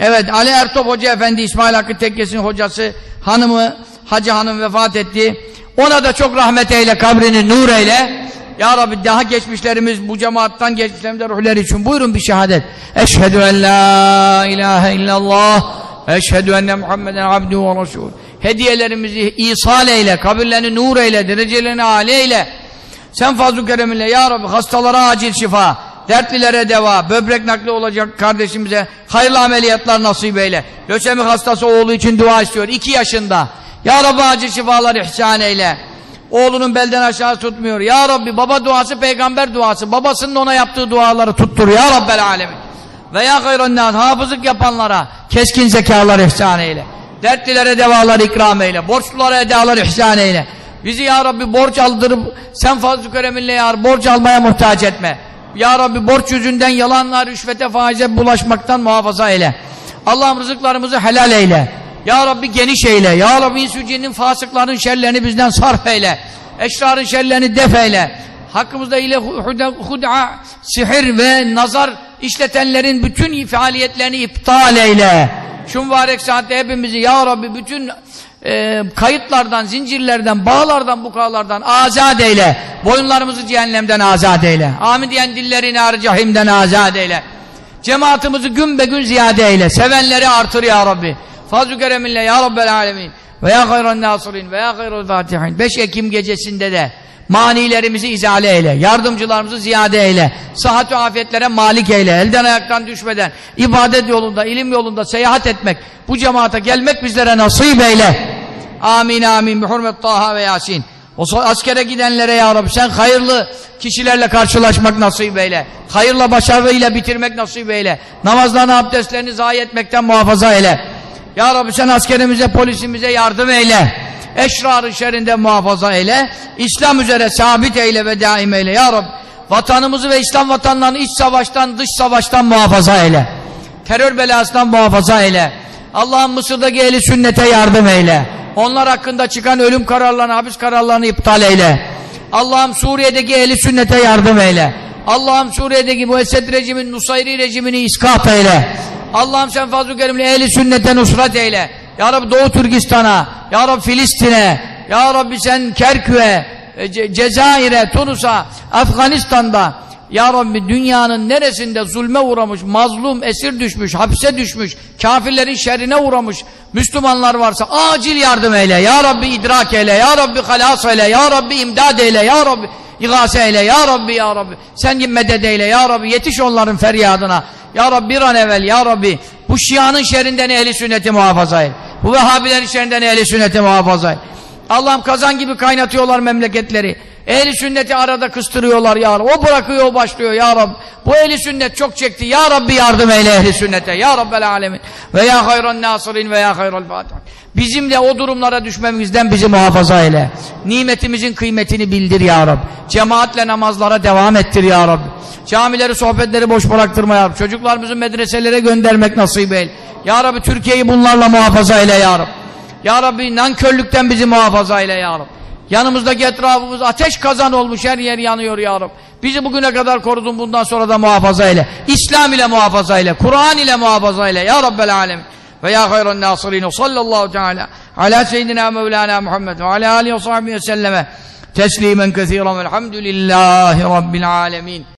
Evet, Ali Ertop Hoca Efendi, İsmail Hakkı Tekkesi'nin hocası, hanımı, Hacı Hanım vefat etti. Ona da çok rahmet eyle, kabrini nur eyle. Ya Rabbi daha geçmişlerimiz, bu cemaattan geçmişlerimiz ruhları için buyurun bir şehadet. Eşhedü en la ilahe illallah. Eşhedü enne Muhammeden abduhu ve resul. Hediyelerimizi ihsal eyle, kabirlerini nur eyle, derecelerini âli eyle. Sen fazl-ı kereminle ya Rabbi hastalara acil şifa, dertlilere deva, böbrek nakli olacak kardeşimize hayırlı ameliyatlar nasip eyle. Lösemi hastası oğlu için dua istiyor. iki yaşında. Ya Rabbi acil şifalar ihsan eyle. Oğlunun belden aşağı tutmuyor. Ya Rabbi baba duası peygamber duası. Babasının ona yaptığı duaları tuttur. Ya Rabbel alemin. Ve ya hayran nas hafızlık yapanlara keskin zekalar ihsan eyle. Dertlilere devalar ikram eyle. Borçlulara edalar ihsan eyle. Bizi ya Rabbi borç aldırıp sen fazl-ı kereminle ya borç almaya muhtaç etme. Ya Rabbi borç yüzünden yalanlar, rüşvete, faize bulaşmaktan muhafaza eyle. Allah'ım rızıklarımızı helal eyle. Ya Rabbi geniş eyle. Ya Rabbi insücinin fasıkların şerlerini bizden sarf eyle. Eşrarın şerlerini def eyle. Hakkımızda ile hud'a, sihir ve nazar işletenlerin bütün faaliyetlerini iptal eyle. Şu mübarek saatte hepimizi Ya Rabbi bütün e, kayıtlardan, zincirlerden, bağlardan, bukalardan azat eyle. Boyunlarımızı cehennemden azat eyle. Amin diyen dillerini ar cahimden azat eyle. Cemaatimizi gün be gün ziyade eyle. Sevenleri artır Ya Rabbi. Fazl-ı kereminle Ya Rabbel alemin. Ve ya hayran nasirin ve ya hayral fatihin. 5 Ekim gecesinde de manilerimizi izale eyle. Yardımcılarımızı ziyade eyle. Sıhhat ve afiyetlere malik eyle. Elden ayaktan düşmeden ibadet yolunda, ilim yolunda seyahat etmek, bu cemaate gelmek bizlere nasip eyle. Amin amin. Bi Taha ve Yasin. O askere gidenlere ya Rabbi sen hayırlı kişilerle karşılaşmak nasip eyle. Hayırla başarıyla bitirmek nasip eyle. Namazlarını, abdestlerini zayi etmekten muhafaza eyle. Ya Rabbi sen askerimize, polisimize yardım eyle. Eşrarı şerinde muhafaza eyle. İslam üzere sabit eyle ve daim eyle. Ya Rabbi vatanımızı ve İslam vatanlarını iç savaştan, dış savaştan muhafaza eyle. Terör belasından muhafaza eyle. Allah'ın Mısır'daki ehli sünnete yardım eyle. Onlar hakkında çıkan ölüm kararlarını, hapis kararlarını iptal eyle. Allah'ım Suriye'deki ehli sünnete yardım eyle. Allah'ım Suriye'deki bu Esed rejimin, Nusayri rejimini iskat eyle. Allah'ım sen fazl-ı kerimle ehli sünnete nusrat eyle. Ya Rabbi Doğu Türkistan'a, Ya Rabbi Filistin'e, Ya Rabbi sen Kerkük'e, Ce Cezayir'e, Tunus'a, Afganistan'da, Ya Rabbi dünyanın neresinde zulme uğramış, mazlum, esir düşmüş, hapse düşmüş, kafirlerin şerrine uğramış Müslümanlar varsa acil yardım eyle. Ya Rabbi idrak eyle, Ya Rabbi halas eyle, Ya Rabbi imdad eyle, Ya Rabbi igase eyle, Ya Rabbi, Ya Rabbi. Sen medet eyle, Ya Rabbi yetiş onların feryadına. Ya Rabbi bir an evvel, Ya Rabbi bu şianın şerrinden ehli sünneti muhafaza et. Bu Vehhabilerin şerrinden ehli sünneti muhafaza et. Allah'ım kazan gibi kaynatıyorlar memleketleri. Ehli sünneti arada kıstırıyorlar ya Rabbi. O bırakıyor o başlıyor ya Rabbi. Bu ehli sünnet çok çekti. Ya Rabbi yardım eyle ehli sünnete. Ya Rabbel alemin. Ve ya hayran nasirin ve ya hayral fatih. Bizim de o durumlara düşmemizden bizi muhafaza eyle. Nimetimizin kıymetini bildir ya Rabbi. Cemaatle namazlara devam ettir ya Rabbi. Camileri, sohbetleri boş bıraktırma ya Rabbi. Çocuklarımızı medreselere göndermek nasip eyle. Ya Rabbi Türkiye'yi bunlarla muhafaza eyle ya Rabbi. Ya Rabbi nankörlükten bizi muhafaza eyle ya Rabbi. Yanımızdaki etrafımız ateş kazan olmuş her yer yanıyor ya Rabbi. Bizi bugüne kadar korudun bundan sonra da muhafaza eyle. İslam ile muhafaza eyle. Kur'an ile muhafaza eyle. Ya Rabbel alemin. Ve ya hayran nasirin. Sallallahu teala ala seyyidina Mevlana Muhammed ve ala alihi ve sahbihi ve selleme teslimen kethiren velhamdülillahi Rabbil alemin.